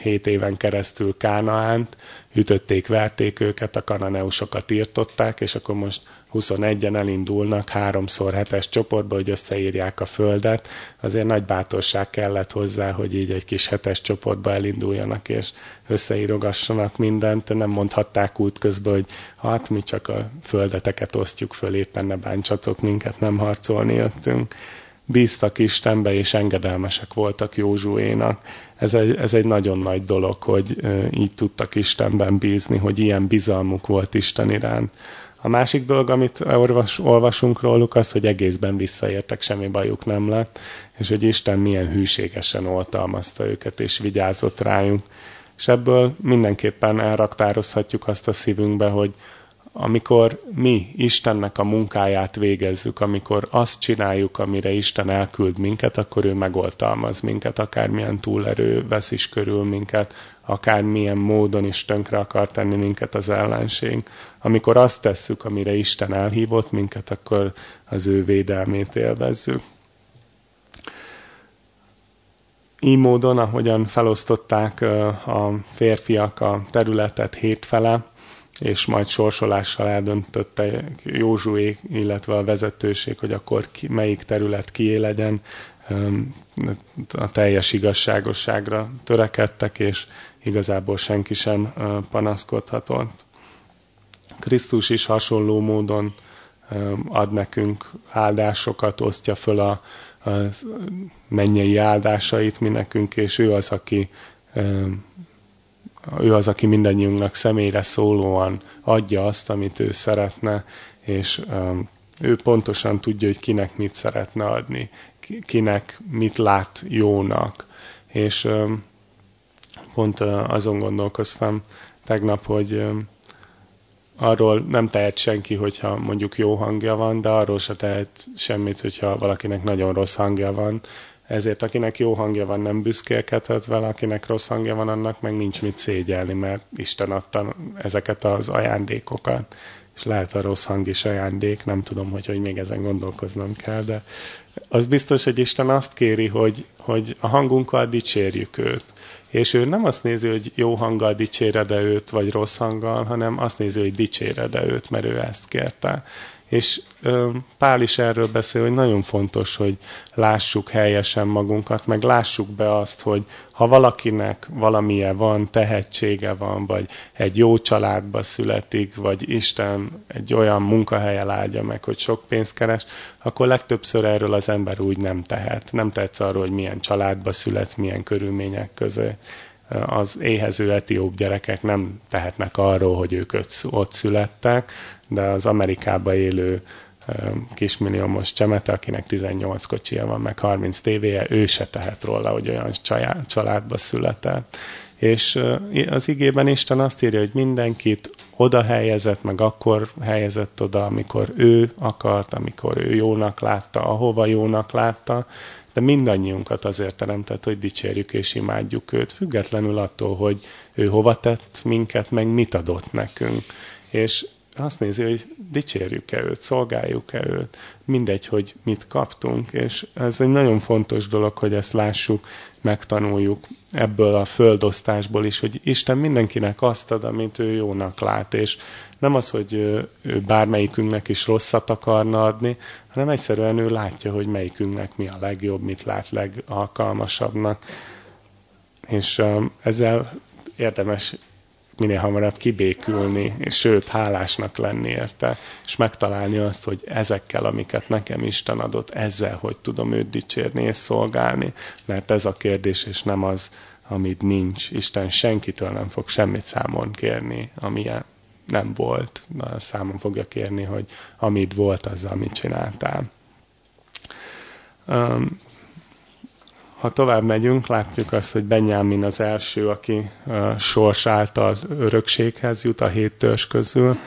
hét éven keresztül Kánaánt, ütötték, verték őket, a kananeusokat írtották, és akkor most 21-en elindulnak háromszor hetes csoportba, hogy összeírják a földet. Azért nagy bátorság kellett hozzá, hogy így egy kis hetes csoportba elinduljanak, és összeírogassanak mindent. Nem mondhatták útközben, hogy hát mi csak a földeteket osztjuk föl, éppen ne bántsatok minket, nem harcolni jöttünk bíztak Istenbe, és engedelmesek voltak Józsuénak. Ez egy, ez egy nagyon nagy dolog, hogy így tudtak Istenben bízni, hogy ilyen bizalmuk volt Isten iránt. A másik dolog, amit olvas, olvasunk róluk, az, hogy egészben visszaértek, semmi bajuk nem lett, és hogy Isten milyen hűségesen oltalmazta őket, és vigyázott rájuk. És ebből mindenképpen elraktározhatjuk azt a szívünkbe, hogy amikor mi Istennek a munkáját végezzük, amikor azt csináljuk, amire Isten elküld minket, akkor ő megoltalmaz minket, akármilyen túlerő vesz is körül minket, akármilyen módon is tönkre akar tenni minket az ellenség. Amikor azt tesszük, amire Isten elhívott minket, akkor az ő védelmét élvezzük. Így módon, ahogyan felosztották a férfiak a területet hétfele, és majd sorsolással eldöntötte Józsué, illetve a vezetőség, hogy akkor ki, melyik terület kié legyen, a teljes igazságosságra törekedtek, és igazából senki sem panaszkodhatott. Krisztus is hasonló módon ad nekünk áldásokat, osztja föl a, a mennyei áldásait mi nekünk, és ő az, aki ő az, aki mindannyiunknak személyre szólóan adja azt, amit ő szeretne, és um, ő pontosan tudja, hogy kinek mit szeretne adni, kinek mit lát jónak. És um, pont uh, azon gondolkoztam tegnap, hogy um, arról nem tehet senki, hogyha mondjuk jó hangja van, de arról se tehet semmit, hogyha valakinek nagyon rossz hangja van, ezért akinek jó hangja van, nem büszkélkedhet vele, akinek rossz hangja van, annak meg nincs mit szégyelni, mert Isten adta ezeket az ajándékokat. És lehet a rossz hang is ajándék, nem tudom, hogy, hogy még ezen gondolkoznom kell, de az biztos, hogy Isten azt kéri, hogy, hogy a hangunkkal dicsérjük őt. És ő nem azt nézi, hogy jó hanggal dicséred-e őt, vagy rossz hanggal, hanem azt nézi, hogy dicséred-e őt, mert ő ezt kérte. És Pál is erről beszél, hogy nagyon fontos, hogy lássuk helyesen magunkat, meg lássuk be azt, hogy ha valakinek valamilyen van, tehetsége van, vagy egy jó családba születik, vagy Isten egy olyan munkahelyen áldja meg, hogy sok pénzt keres, akkor legtöbbször erről az ember úgy nem tehet. Nem tehetsz arról, hogy milyen családba születsz, milyen körülmények között az éhező etióp gyerekek nem tehetnek arról, hogy ők ott születtek, de az Amerikába élő kismilliómos csemete, akinek 18 kocsia van, meg 30 tévéje, ő se tehet róla, hogy olyan családba született. És az igében Isten azt írja, hogy mindenkit oda helyezett, meg akkor helyezett oda, amikor ő akart, amikor ő jónak látta, ahova jónak látta, de mindannyiunkat azért teremtett, hogy dicsérjük és imádjuk őt, függetlenül attól, hogy ő hova tett minket, meg mit adott nekünk. És azt nézi, hogy dicsérjük-e őt, szolgáljuk-e őt, mindegy, hogy mit kaptunk, és ez egy nagyon fontos dolog, hogy ezt lássuk, megtanuljuk ebből a földosztásból is, hogy Isten mindenkinek azt ad, amit ő jónak lát, és nem az, hogy ő bármelyikünknek is rosszat akarna adni, hanem egyszerűen ő látja, hogy melyikünknek mi a legjobb, mit lát legalkalmasabbnak. És ezzel érdemes minél hamarabb kibékülni, és sőt, hálásnak lenni érte, és megtalálni azt, hogy ezekkel, amiket nekem Isten adott, ezzel, hogy tudom őt dicsérni és szolgálni, mert ez a kérdés, és nem az, amit nincs. Isten senkitől nem fog semmit számon kérni, amilyen nem volt. Na, számon fogja kérni, hogy amit volt, azzal mit csináltál. Um, ha tovább megyünk, látjuk azt, hogy Benyámin az első, aki a sors által örökséghez jut a hét törzs közül.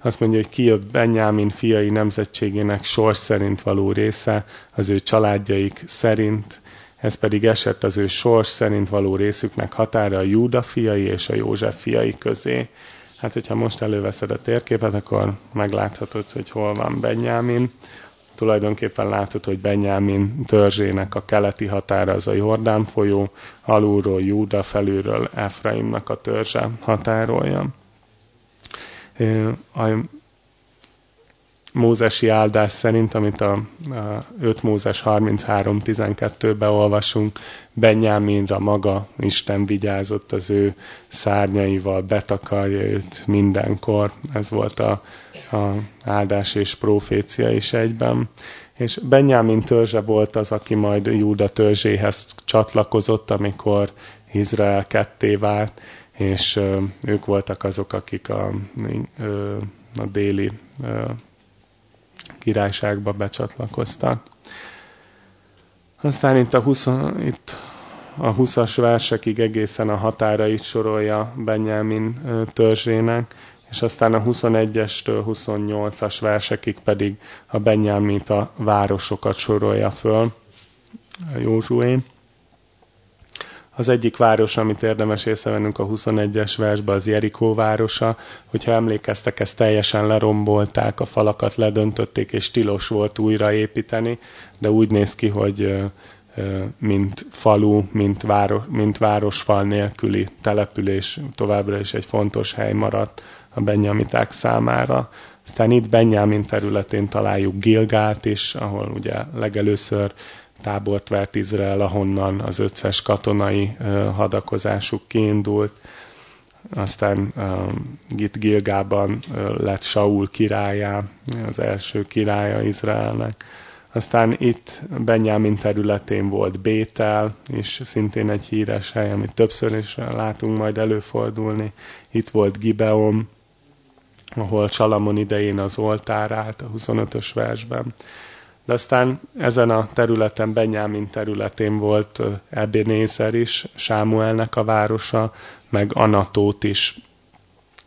Azt mondja, hogy kijött Benyámin fiai nemzetségének sors szerint való része, az ő családjaik szerint, ez pedig esett az ő sors szerint való részüknek határa a Júda fiai és a József fiai közé. Hát, hogyha most előveszed a térképet, akkor megláthatod, hogy hol van Benyámin tulajdonképpen látod, hogy Benyámin törzsének a keleti határa az a Jordán folyó, alulról Júda, felülről Efraimnak a törzse határolja. A mózesi áldás szerint, amit a, a 5 Mózes 33.12-ben olvasunk, Benyáminra maga Isten vigyázott az ő szárnyaival, betakarja őt mindenkor. Ez volt a, a áldás és profécia is egyben. És Benyámin törzse volt az, aki majd Júda törzséhez csatlakozott, amikor Izrael ketté vált, és ö, ők voltak azok, akik a, ö, a déli ö, királyságba becsatlakoztak. Aztán itt a, 20, itt a 20-as versekig egészen a határait sorolja Benyámin törzsének, és aztán a 21-estől 28-as versekig pedig a Benyámita városokat sorolja föl Józsué. Az egyik város, amit érdemes észrevennünk a 21-es versben, az Jerikó városa. Hogyha emlékeztek, ezt teljesen lerombolták, a falakat ledöntötték, és tilos volt újraépíteni, de úgy néz ki, hogy mint falu, mint, város, mint városfal nélküli település továbbra is egy fontos hely maradt a benyamiták számára. Aztán itt Benyámin területén találjuk Gilgált is, ahol ugye legelőször tábort vert Izrael, ahonnan az összes katonai hadakozásuk kiindult. Aztán itt Gilgában lett Saul királyá, az első királya Izraelnek. Aztán itt Benyámin területén volt Bétel, és szintén egy híres hely, amit többször is látunk majd előfordulni. Itt volt Gibeon, ahol Salamon idején az oltár állt a 25-ös versben. De aztán ezen a területen, Benyámin területén volt Ebenézer is, Sámuelnek a városa, meg Anatót is,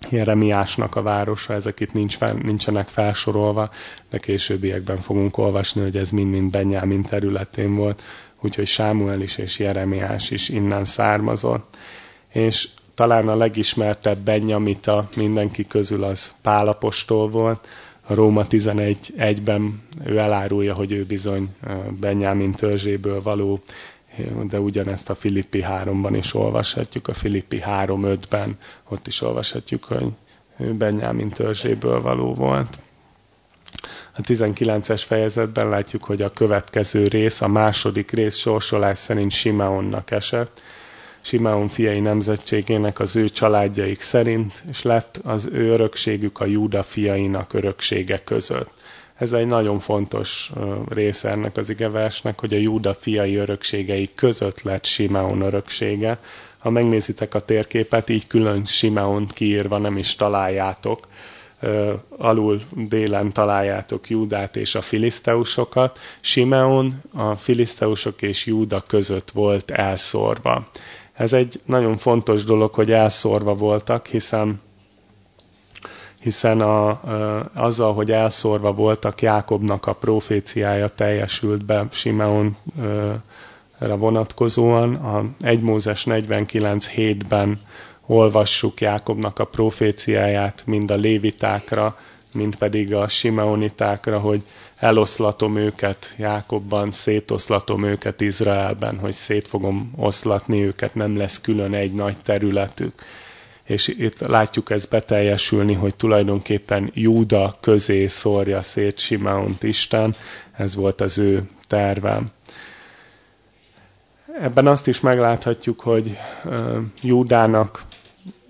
Jeremiásnak a városa, ezek itt nincs, nincsenek felsorolva, de későbbiekben fogunk olvasni, hogy ez mind-mind Benyámin területén volt, úgyhogy Sámuel is és Jeremiás is innen származott. És talán a legismertebb Benyamita mindenki közül az Pálapostól volt, a Róma 11.1-ben ő elárulja, hogy ő bizony Benyámin törzséből való, de ugyanezt a Filippi 3-ban is olvashatjuk, a Filippi 3.5-ben ott is olvashatjuk, hogy ő Benyámin törzséből való volt. A 19-es fejezetben látjuk, hogy a következő rész, a második rész sorsolás szerint Simeonnak esett, Simeon fiai nemzetségének az ő családjaik szerint, és lett az ő örökségük a Júda fiainak öröksége között. Ez egy nagyon fontos része ennek az igeversnek, hogy a Júda fiai örökségei között lett Simeon öröksége. Ha megnézitek a térképet, így külön Simeon kiírva nem is találjátok. Alul délen találjátok Júdát és a filiszteusokat. Simeon a filiszteusok és Júda között volt elszórva. Ez egy nagyon fontos dolog, hogy elszórva voltak, hiszen hiszen a, azzal, hogy elszórva voltak, Jákobnak a proféciája teljesült be Simeonra vonatkozóan. A 1 Mózes 49.7-ben olvassuk Jákobnak a proféciáját mind a lévitákra, mind pedig a simeonitákra, hogy eloszlatom őket Jákobban, szétoszlatom őket Izraelben, hogy szét fogom oszlatni őket, nem lesz külön egy nagy területük. És itt látjuk ezt beteljesülni, hogy tulajdonképpen Júda közé szórja szét Simeont Isten, ez volt az ő tervem. Ebben azt is megláthatjuk, hogy Júdának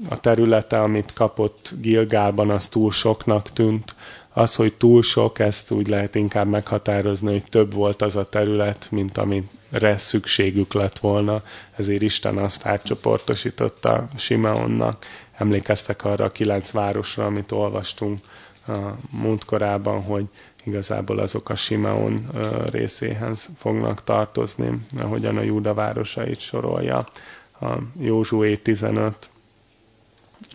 a területe, amit kapott Gilgálban, az túl soknak tűnt. Az, hogy túl sok, ezt úgy lehet inkább meghatározni, hogy több volt az a terület, mint amire szükségük lett volna. Ezért Isten azt átcsoportosította Simeonnak. Emlékeztek arra a kilenc városra, amit olvastunk a múltkorában, hogy igazából azok a Simeon részéhez fognak tartozni, ahogyan a Júda városait sorolja. A Józsué 15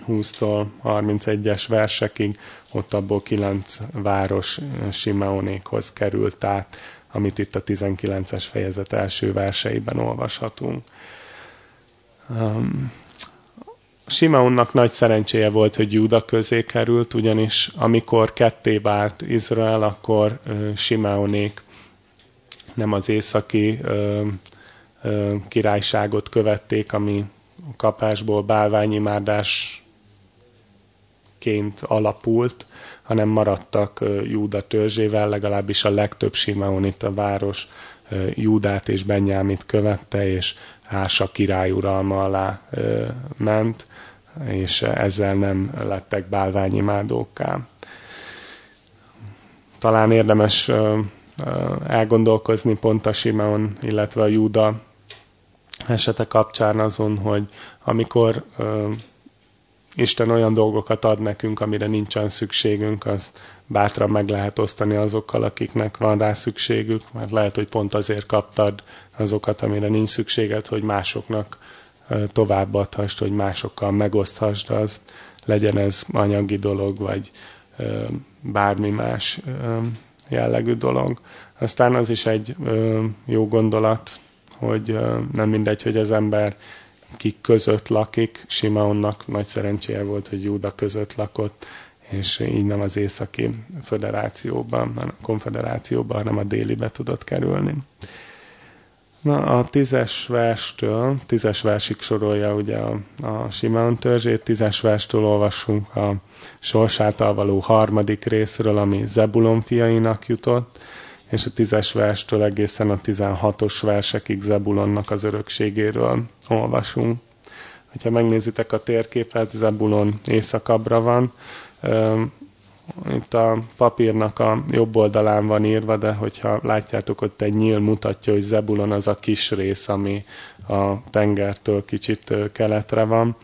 20-tól 31-es versekig, ott abból 9 város Simeonékhoz került át, amit itt a 19-es fejezet első verseiben olvashatunk. Um, Simeonnak nagy szerencséje volt, hogy Júda közé került, ugyanis amikor ketté vált Izrael, akkor uh, Simeonék nem az északi uh, uh, királyságot követték, ami kapásból bálványimádás ként alapult, hanem maradtak Júda törzsével, legalábbis a legtöbb a város Júdát és Benyámit követte, és Ása király uralma alá ment, és ezzel nem lettek bálványimádókká. Talán érdemes elgondolkozni pont a Simeon, illetve a Júda esete kapcsán azon, hogy amikor Isten olyan dolgokat ad nekünk, amire nincsen szükségünk, az bátran meg lehet osztani azokkal, akiknek van rá szükségük, mert lehet, hogy pont azért kaptad azokat, amire nincs szükséged, hogy másoknak továbbadhast, hogy másokkal megoszthasd azt. legyen ez anyagi dolog, vagy bármi más jellegű dolog. Aztán az is egy jó gondolat, hogy nem mindegy, hogy az ember kik között lakik. Simeonnak nagy szerencséje volt, hogy Júda között lakott, és így nem az északi föderációban, a konfederációban, hanem a délibe tudott kerülni. Na, a tízes verstől, tízes versig sorolja ugye a, a Simeon törzsét, tízes verstől olvassunk a sorsától való harmadik részről, ami Zebulon fiainak jutott, és a tízes verstől egészen a tizenhatos versekig Zebulonnak az örökségéről olvasunk. Ha megnézitek a térképet, Zebulon északabbra van, itt a papírnak a jobb oldalán van írva, de hogyha látjátok, ott egy nyíl mutatja, hogy Zebulon az a kis rész, ami a tengertől kicsit keletre van.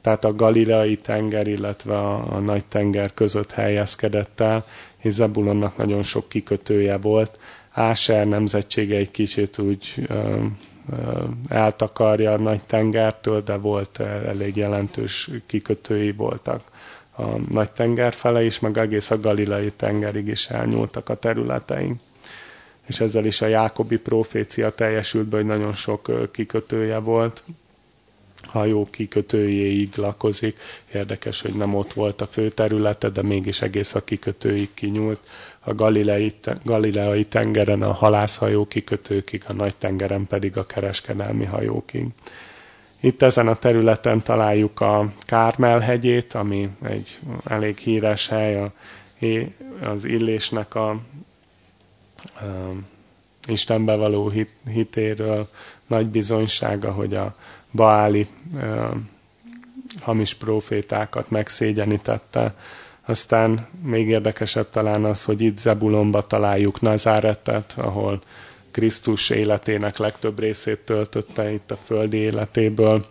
Tehát a Galileai tenger, illetve a, a nagy tenger között helyezkedett el, és Zebulonnak nagyon sok kikötője volt. Áser nemzetsége egy kicsit úgy ö, ö, eltakarja a nagy tengertől, de volt elég jelentős kikötői voltak a nagy tenger fele is, meg egész a Galilei tengerig is elnyúltak a területeink. És ezzel is a Jákobi profécia teljesült be, hogy nagyon sok kikötője volt, hajó kikötőjéig lakozik. Érdekes, hogy nem ott volt a fő területe, de mégis egész a kikötőig kinyúlt. A Galilei, Galileai tengeren a halászhajó kikötőkig, a nagy tengeren pedig a kereskedelmi hajókig. Itt ezen a területen találjuk a Kármel hegyét, ami egy elég híres hely, a, az illésnek a, a Istenbe való hit, hitéről nagy bizonysága, hogy a Baáli hamis profétákat megszégyenítette. Aztán még érdekesebb talán az, hogy itt Zebulonba találjuk Nazáretet, ahol Krisztus életének legtöbb részét töltötte itt a földi életéből.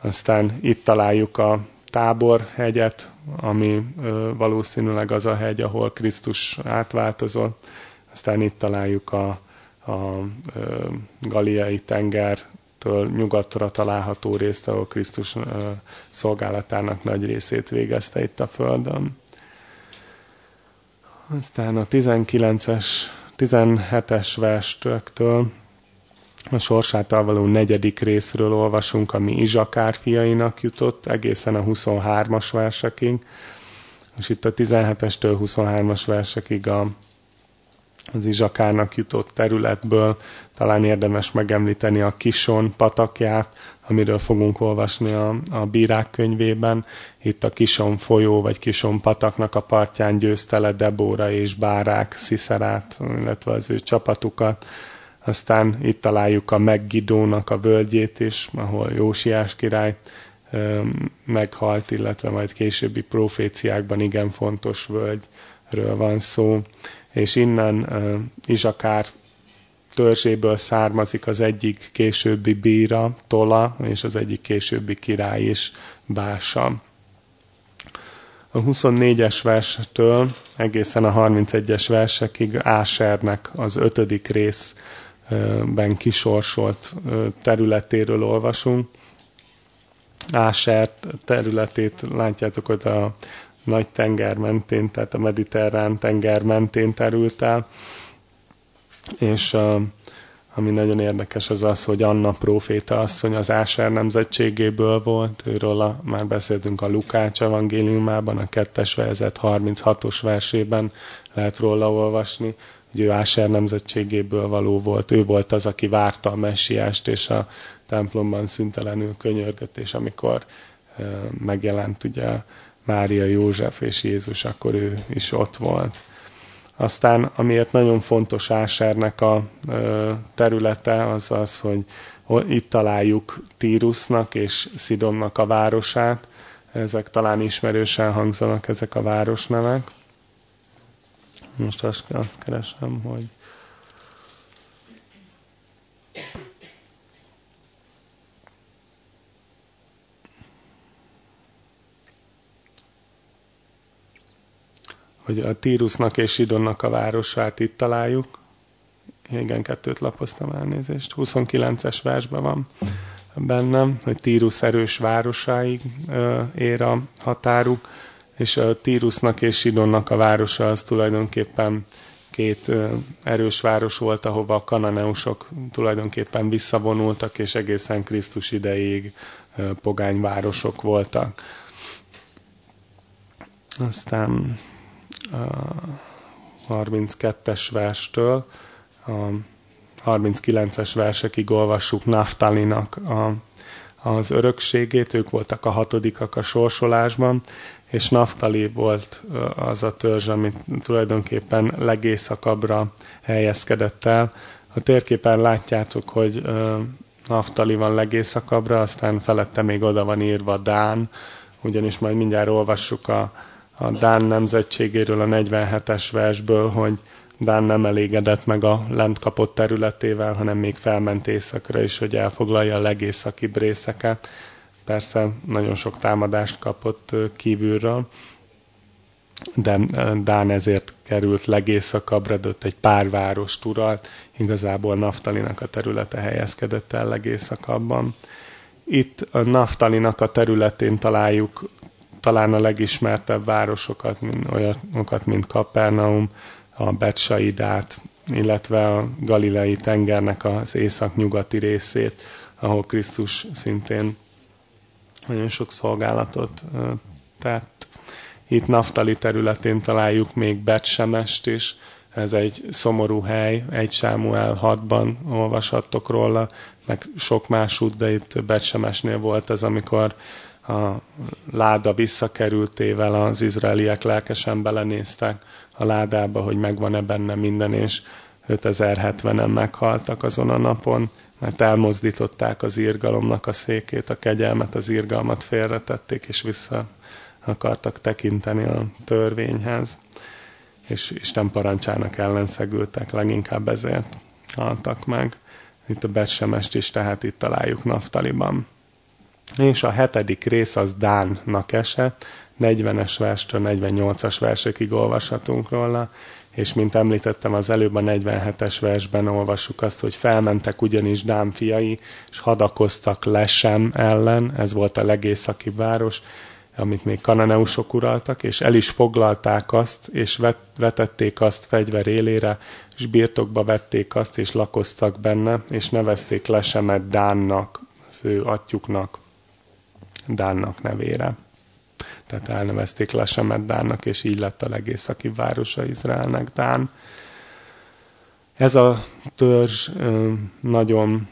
Aztán itt találjuk a Tábor hegyet, ami ö, valószínűleg az a hegy, ahol Krisztus átváltozott. Aztán itt találjuk a, a ö, Galiai tengertől nyugatra található részt, ahol Krisztus szolgálatának nagy részét végezte itt a Földön. Aztán a 19-es 17-es verstől a sorsától való negyedik részről olvasunk, ami Izsakár fiainak jutott, egészen a 23-as versekig. És itt a 17-estől 23-as versekig a, az Izsakárnak jutott területből talán érdemes megemlíteni a Kison patakját, amiről fogunk olvasni a, a bírák könyvében. Itt a Kison folyó vagy Kison pataknak a partján győzte le Debóra és Bárák Sziszerát, illetve az ő csapatukat. Aztán itt találjuk a Meggidónak a völgyét is, ahol Jósiás király meghalt, illetve majd későbbi proféciákban igen fontos völgyről van szó. És innen uh, Izsakár törzséből származik az egyik későbbi bíra, Tola, és az egyik későbbi király is, Bása. A 24-es verstől egészen a 31-es versekig Ásernek az ötödik részben kisorsolt területéről olvasunk. Áser területét látjátok, hogy a nagy tenger mentén, tehát a mediterrán tenger mentén terült el. És ami nagyon érdekes az az, hogy Anna próféta asszony az Áser nemzetségéből volt, őről a, már beszéltünk a Lukács evangéliumában, a kettes fejezet 36-os versében lehet róla olvasni, hogy ő Áser nemzetségéből való volt, ő volt az, aki várta a messiást, és a templomban szüntelenül könyörgött, és amikor megjelent ugye Mária, József és Jézus, akkor ő is ott volt. Aztán, amiért nagyon fontos Ásernek a területe, az az, hogy itt találjuk Tírusnak és Szidonnak a városát. Ezek talán ismerősen hangzanak, ezek a városnevek. Most azt, azt keresem, hogy hogy a Tírusnak és Sidonnak a városát itt találjuk. Igen, kettőt lapoztam elnézést. 29-es versben van. bennem, hogy Tírus erős városáig ér a határuk, és a Tírusnak és Sidonnak a városa az tulajdonképpen két erős város volt, ahova a kananeusok tulajdonképpen visszavonultak, és egészen Krisztus idejéig pogány városok voltak. Aztán 32-es verstől a 39-es versekig olvassuk Naftalinak a, az örökségét, ők voltak a hatodikak a sorsolásban, és Naftali volt az a törzs, ami tulajdonképpen legészakabbra helyezkedett el. A térképen látjátok, hogy Naftali van legészakabbra, aztán felette még oda van írva Dán, ugyanis majd mindjárt olvassuk a, a Dán nemzetségéről a 47-es versből, hogy Dán nem elégedett meg a lent kapott területével, hanem még felment északra is, hogy elfoglalja a legészakibb részeket. Persze nagyon sok támadást kapott kívülről, de Dán ezért került legészakabbra, de egy pár város uralt, igazából Naftalinak a területe helyezkedett el legészakabban. Itt a Naftalinak a területén találjuk talán a legismertebb városokat, mint, olyanokat, mint Kapernaum, a Betsaidát, illetve a Galileai tengernek az észak-nyugati részét, ahol Krisztus szintén nagyon sok szolgálatot tett. Itt Naftali területén találjuk még Betsemest is, ez egy szomorú hely, egy Sámuel 6-ban olvashattok róla, meg sok másút, de itt Betsemesnél volt ez, amikor a láda visszakerültével az izraeliek lelkesen belenéztek a ládába, hogy megvan-e benne minden, és 5070-en meghaltak azon a napon, mert elmozdították az írgalomnak a székét, a kegyelmet, az írgalmat félretették, és vissza akartak tekinteni a törvényhez, és Isten parancsának ellenszegültek, leginkább ezért haltak meg. Itt a Betsemest is, tehát itt találjuk Naftaliban. És a hetedik rész az Dánnak esett, 40-es verstől 48-as versekig olvashatunk róla, és mint említettem az előbb a 47-es versben olvassuk azt, hogy felmentek ugyanis Dán fiai, és hadakoztak Lesem ellen, ez volt a legészaki város, amit még kananeusok uraltak, és el is foglalták azt, és vet, vetették azt fegyver élére, és birtokba vették azt, és lakoztak benne, és nevezték Lesemet Dánnak, az ő atyuknak, Dánnak nevére tehát elnevezték Lesemet Dánnak, és így lett a legészaki városa Izraelnek Dán. Ez a törzs nagyon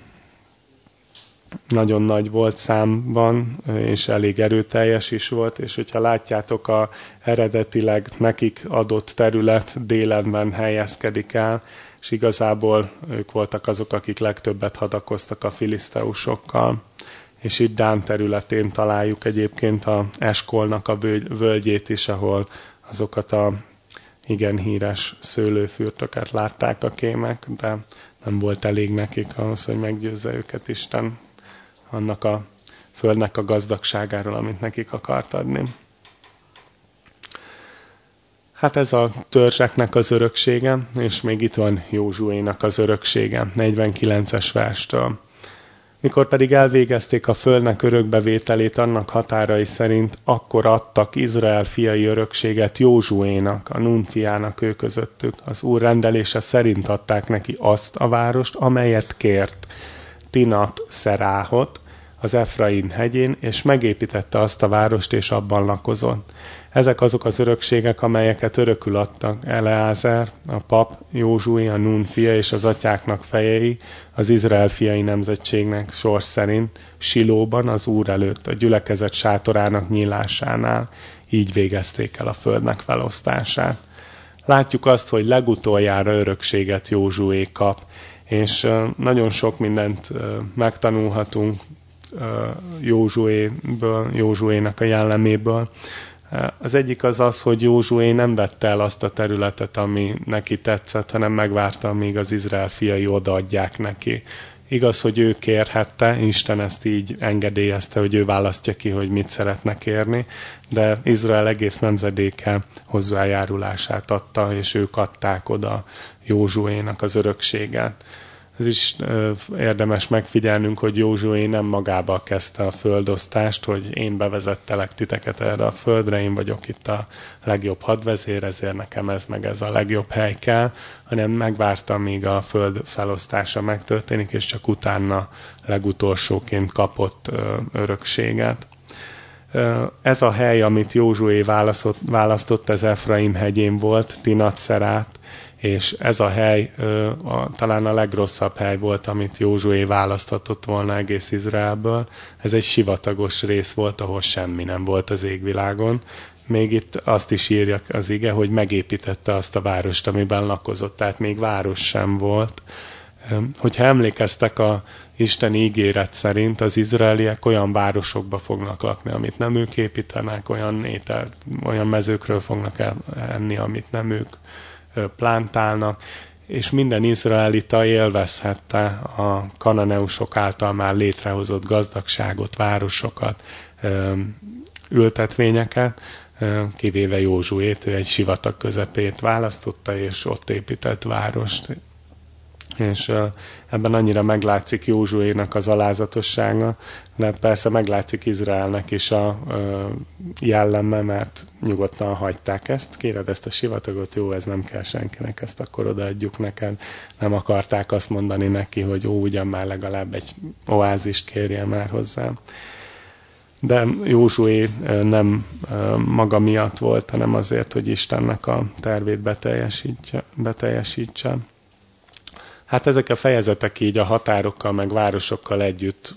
nagyon nagy volt számban, és elég erőteljes is volt, és hogyha látjátok, a eredetileg nekik adott terület délenben helyezkedik el, és igazából ők voltak azok, akik legtöbbet hadakoztak a filiszteusokkal és itt Dán területén találjuk egyébként a Eskolnak a völgyét is, ahol azokat a igen híres szőlőfürtöket látták a kémek, de nem volt elég nekik ahhoz, hogy meggyőzze őket Isten annak a földnek a gazdagságáról, amit nekik akart adni. Hát ez a törzseknek az öröksége, és még itt van Józsuénak az öröksége, 49-es verstől. Mikor pedig elvégezték a földnek örökbevételét annak határai szerint, akkor adtak Izrael fiai örökséget Józsuénak, a Nun fiának ő közöttük. Az úr rendelése szerint adták neki azt a várost, amelyet kért. Tinat Szeráhot, az Efrain hegyén, és megépítette azt a várost, és abban lakozott. Ezek azok az örökségek, amelyeket örökül adtak Eleázer, a pap, Józsué, a Nun fia és az atyáknak fejei, az Izrael fiai nemzetségnek sors szerint, Silóban az Úr előtt, a gyülekezet sátorának nyílásánál. Így végezték el a földnek felosztását. Látjuk azt, hogy legutoljára örökséget Józsué kap, és nagyon sok mindent megtanulhatunk Józsuéből, Józsuénak a jelleméből. Az egyik az az, hogy Józsué nem vette el azt a területet, ami neki tetszett, hanem megvárta, amíg az Izrael fiai odaadják neki. Igaz, hogy ő kérhette, Isten ezt így engedélyezte, hogy ő választja ki, hogy mit szeretne kérni, de Izrael egész nemzedéke hozzájárulását adta, és ők adták oda Józsuénak az örökséget. Ez is érdemes megfigyelnünk, hogy Józsué nem magába kezdte a földosztást, hogy én bevezettelek titeket erre a földre, én vagyok itt a legjobb hadvezér, ezért nekem ez meg ez a legjobb hely kell, hanem megvárta, míg a föld felosztása megtörténik, és csak utána legutolsóként kapott örökséget. Ez a hely, amit Józsué választott, választott, ez Efraim hegyén volt, Tinatszerát, és ez a hely a, talán a legrosszabb hely volt, amit Józsué választhatott volna egész Izraelből. Ez egy sivatagos rész volt, ahol semmi nem volt az égvilágon. Még itt azt is írja az ige, hogy megépítette azt a várost, amiben lakozott, tehát még város sem volt. Hogyha emlékeztek a Isten ígéret szerint, az izraeliek olyan városokba fognak lakni, amit nem ők építenek, olyan ételt, olyan mezőkről fognak enni, amit nem ők plántálnak, és minden izraelita élvezhette a kananeusok által már létrehozott gazdagságot, városokat, ültetvényeket, kivéve Józsuét, ő egy sivatag közepét választotta, és ott épített várost, és ebben annyira meglátszik Józsuénak az alázatossága, de persze meglátszik Izraelnek is a jelleme, mert nyugodtan hagyták ezt. Kéred ezt a sivatagot, jó, ez nem kell senkinek, ezt akkor odaadjuk neked. Nem akarták azt mondani neki, hogy ó, ugyan már legalább egy oázist kérje már hozzám. De Józsué nem maga miatt volt, hanem azért, hogy Istennek a tervét beteljesítse. beteljesítse. Hát ezek a fejezetek így a határokkal, meg városokkal együtt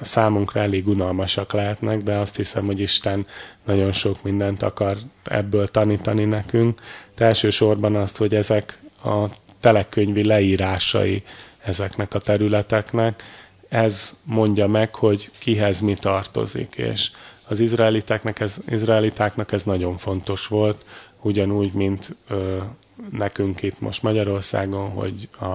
számunkra elég unalmasak lehetnek, de azt hiszem, hogy Isten nagyon sok mindent akar ebből tanítani nekünk. De elsősorban azt, hogy ezek a telekönyvi leírásai ezeknek a területeknek, ez mondja meg, hogy kihez mi tartozik, és az izraelitáknak ez, izraelitáknak ez nagyon fontos volt, ugyanúgy, mint ö, nekünk itt most Magyarországon, hogy a,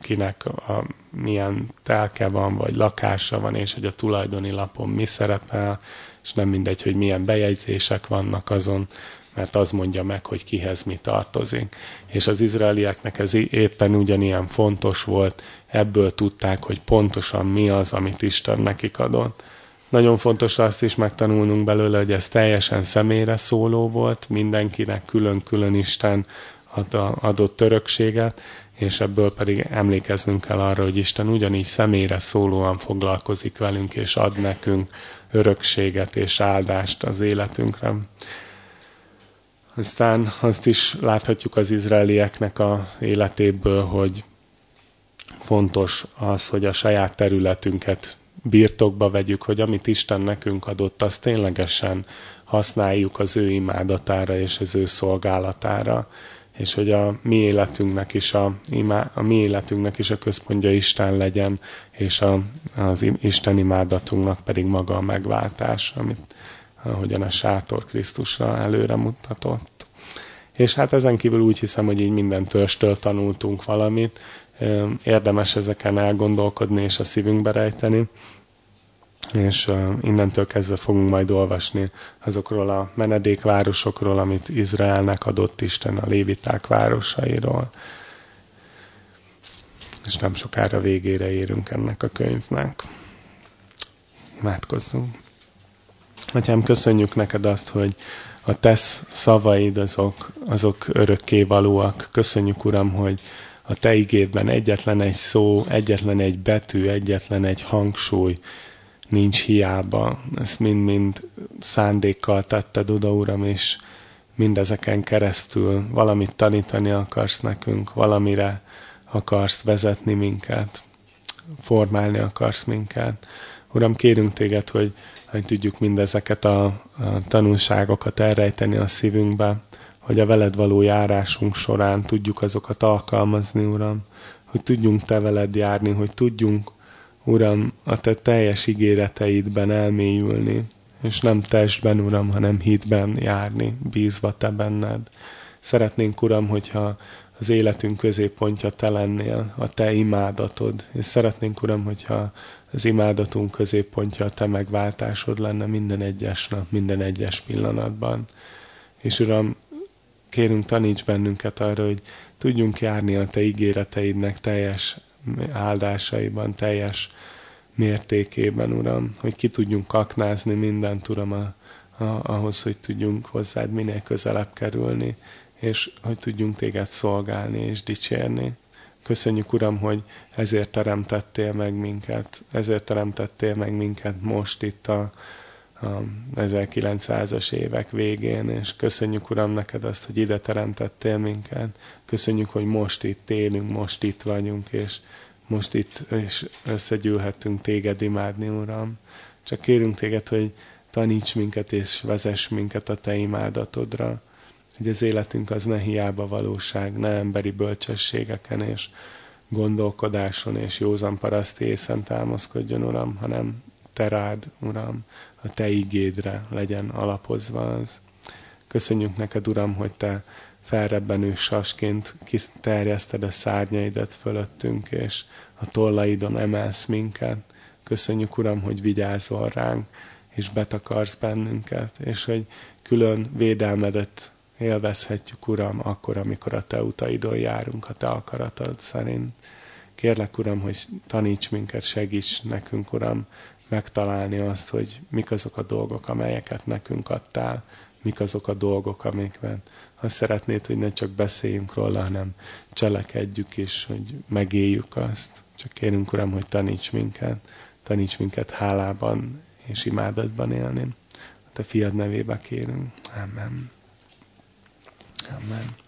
kinek a, milyen telke van, vagy lakása van, és hogy a tulajdoni lapon mi szerepel, és nem mindegy, hogy milyen bejegyzések vannak azon, mert az mondja meg, hogy kihez mi tartozik. És az izraelieknek ez éppen ugyanilyen fontos volt, ebből tudták, hogy pontosan mi az, amit Isten nekik adott. Nagyon fontos azt is megtanulnunk belőle, hogy ez teljesen személyre szóló volt, mindenkinek külön-külön Isten adott örökséget, és ebből pedig emlékeznünk kell arra, hogy Isten ugyanígy személyre szólóan foglalkozik velünk, és ad nekünk örökséget és áldást az életünkre. Aztán azt is láthatjuk az izraelieknek a életéből, hogy fontos az, hogy a saját területünket birtokba vegyük, hogy amit Isten nekünk adott, azt ténylegesen használjuk az ő imádatára és az ő szolgálatára és hogy a mi életünknek is a, a mi életünknek is a központja Isten legyen, és a, az Isten imádatunknak pedig maga a megváltás, amit ahogyan a sátor Krisztusra előre mutatott. És hát ezen kívül úgy hiszem, hogy így minden törstől tanultunk valamit, érdemes ezeken elgondolkodni és a szívünkbe rejteni, és innentől kezdve fogunk majd olvasni azokról a menedékvárosokról, amit Izraelnek adott Isten a léviták városairól. És nem sokára végére érünk ennek a könyvnek. Imádkozzunk. Atyám, köszönjük neked azt, hogy a tesz szavaid azok, azok örökké valóak. Köszönjük, Uram, hogy a te igédben egyetlen egy szó, egyetlen egy betű, egyetlen egy hangsúly, nincs hiába. Ezt mind-mind szándékkal tetted oda, Uram, és mindezeken keresztül valamit tanítani akarsz nekünk, valamire akarsz vezetni minket, formálni akarsz minket. Uram, kérünk téged, hogy, hogy tudjuk mindezeket a, a tanulságokat elrejteni a szívünkbe, hogy a veled való járásunk során tudjuk azokat alkalmazni, Uram, hogy tudjunk te veled járni, hogy tudjunk Uram, a Te teljes ígéreteidben elmélyülni, és nem testben, Uram, hanem hitben járni, bízva Te benned. Szeretnénk, Uram, hogyha az életünk középpontja Te lennél, a Te imádatod, és szeretnénk, Uram, hogyha az imádatunk középpontja a Te megváltásod lenne minden egyes nap, minden egyes pillanatban. És Uram, kérünk, taníts bennünket arra, hogy tudjunk járni a Te ígéreteidnek teljes áldásaiban, teljes mértékében, Uram, hogy ki tudjunk aknázni mindent, Uram, a, a, ahhoz, hogy tudjunk hozzád minél közelebb kerülni, és hogy tudjunk téged szolgálni és dicsérni. Köszönjük, Uram, hogy ezért teremtettél meg minket, ezért teremtettél meg minket most itt a, a 1900-as évek végén, és köszönjük, Uram, neked azt, hogy ide teremtettél minket. Köszönjük, hogy most itt élünk, most itt vagyunk, és most itt és összegyűlhetünk téged imádni, Uram. Csak kérünk téged, hogy taníts minket és vezess minket a te imádatodra, hogy az életünk az ne hiába valóság, ne emberi bölcsességeken és gondolkodáson és józan paraszti észen támaszkodjon, Uram, hanem te rád, Uram, a te igédre legyen alapozva az. Köszönjük neked, Uram, hogy te felrebbenő sasként kiterjeszted a szárnyaidat fölöttünk, és a tollaidon emelsz minket. Köszönjük, Uram, hogy vigyázol ránk, és betakarsz bennünket, és hogy külön védelmedet élvezhetjük, Uram, akkor, amikor a Te utaidon járunk, a Te akaratod szerint. Kérlek, Uram, hogy taníts minket, segíts nekünk, Uram, megtalálni azt, hogy mik azok a dolgok, amelyeket nekünk adtál, mik azok a dolgok, amikben azt szeretnéd, hogy ne csak beszéljünk róla, hanem cselekedjük is, hogy megéljük azt. Csak kérünk, Uram, hogy taníts minket, taníts minket hálában és imádatban élni. A Te fiad nevébe kérünk. Amen. Amen.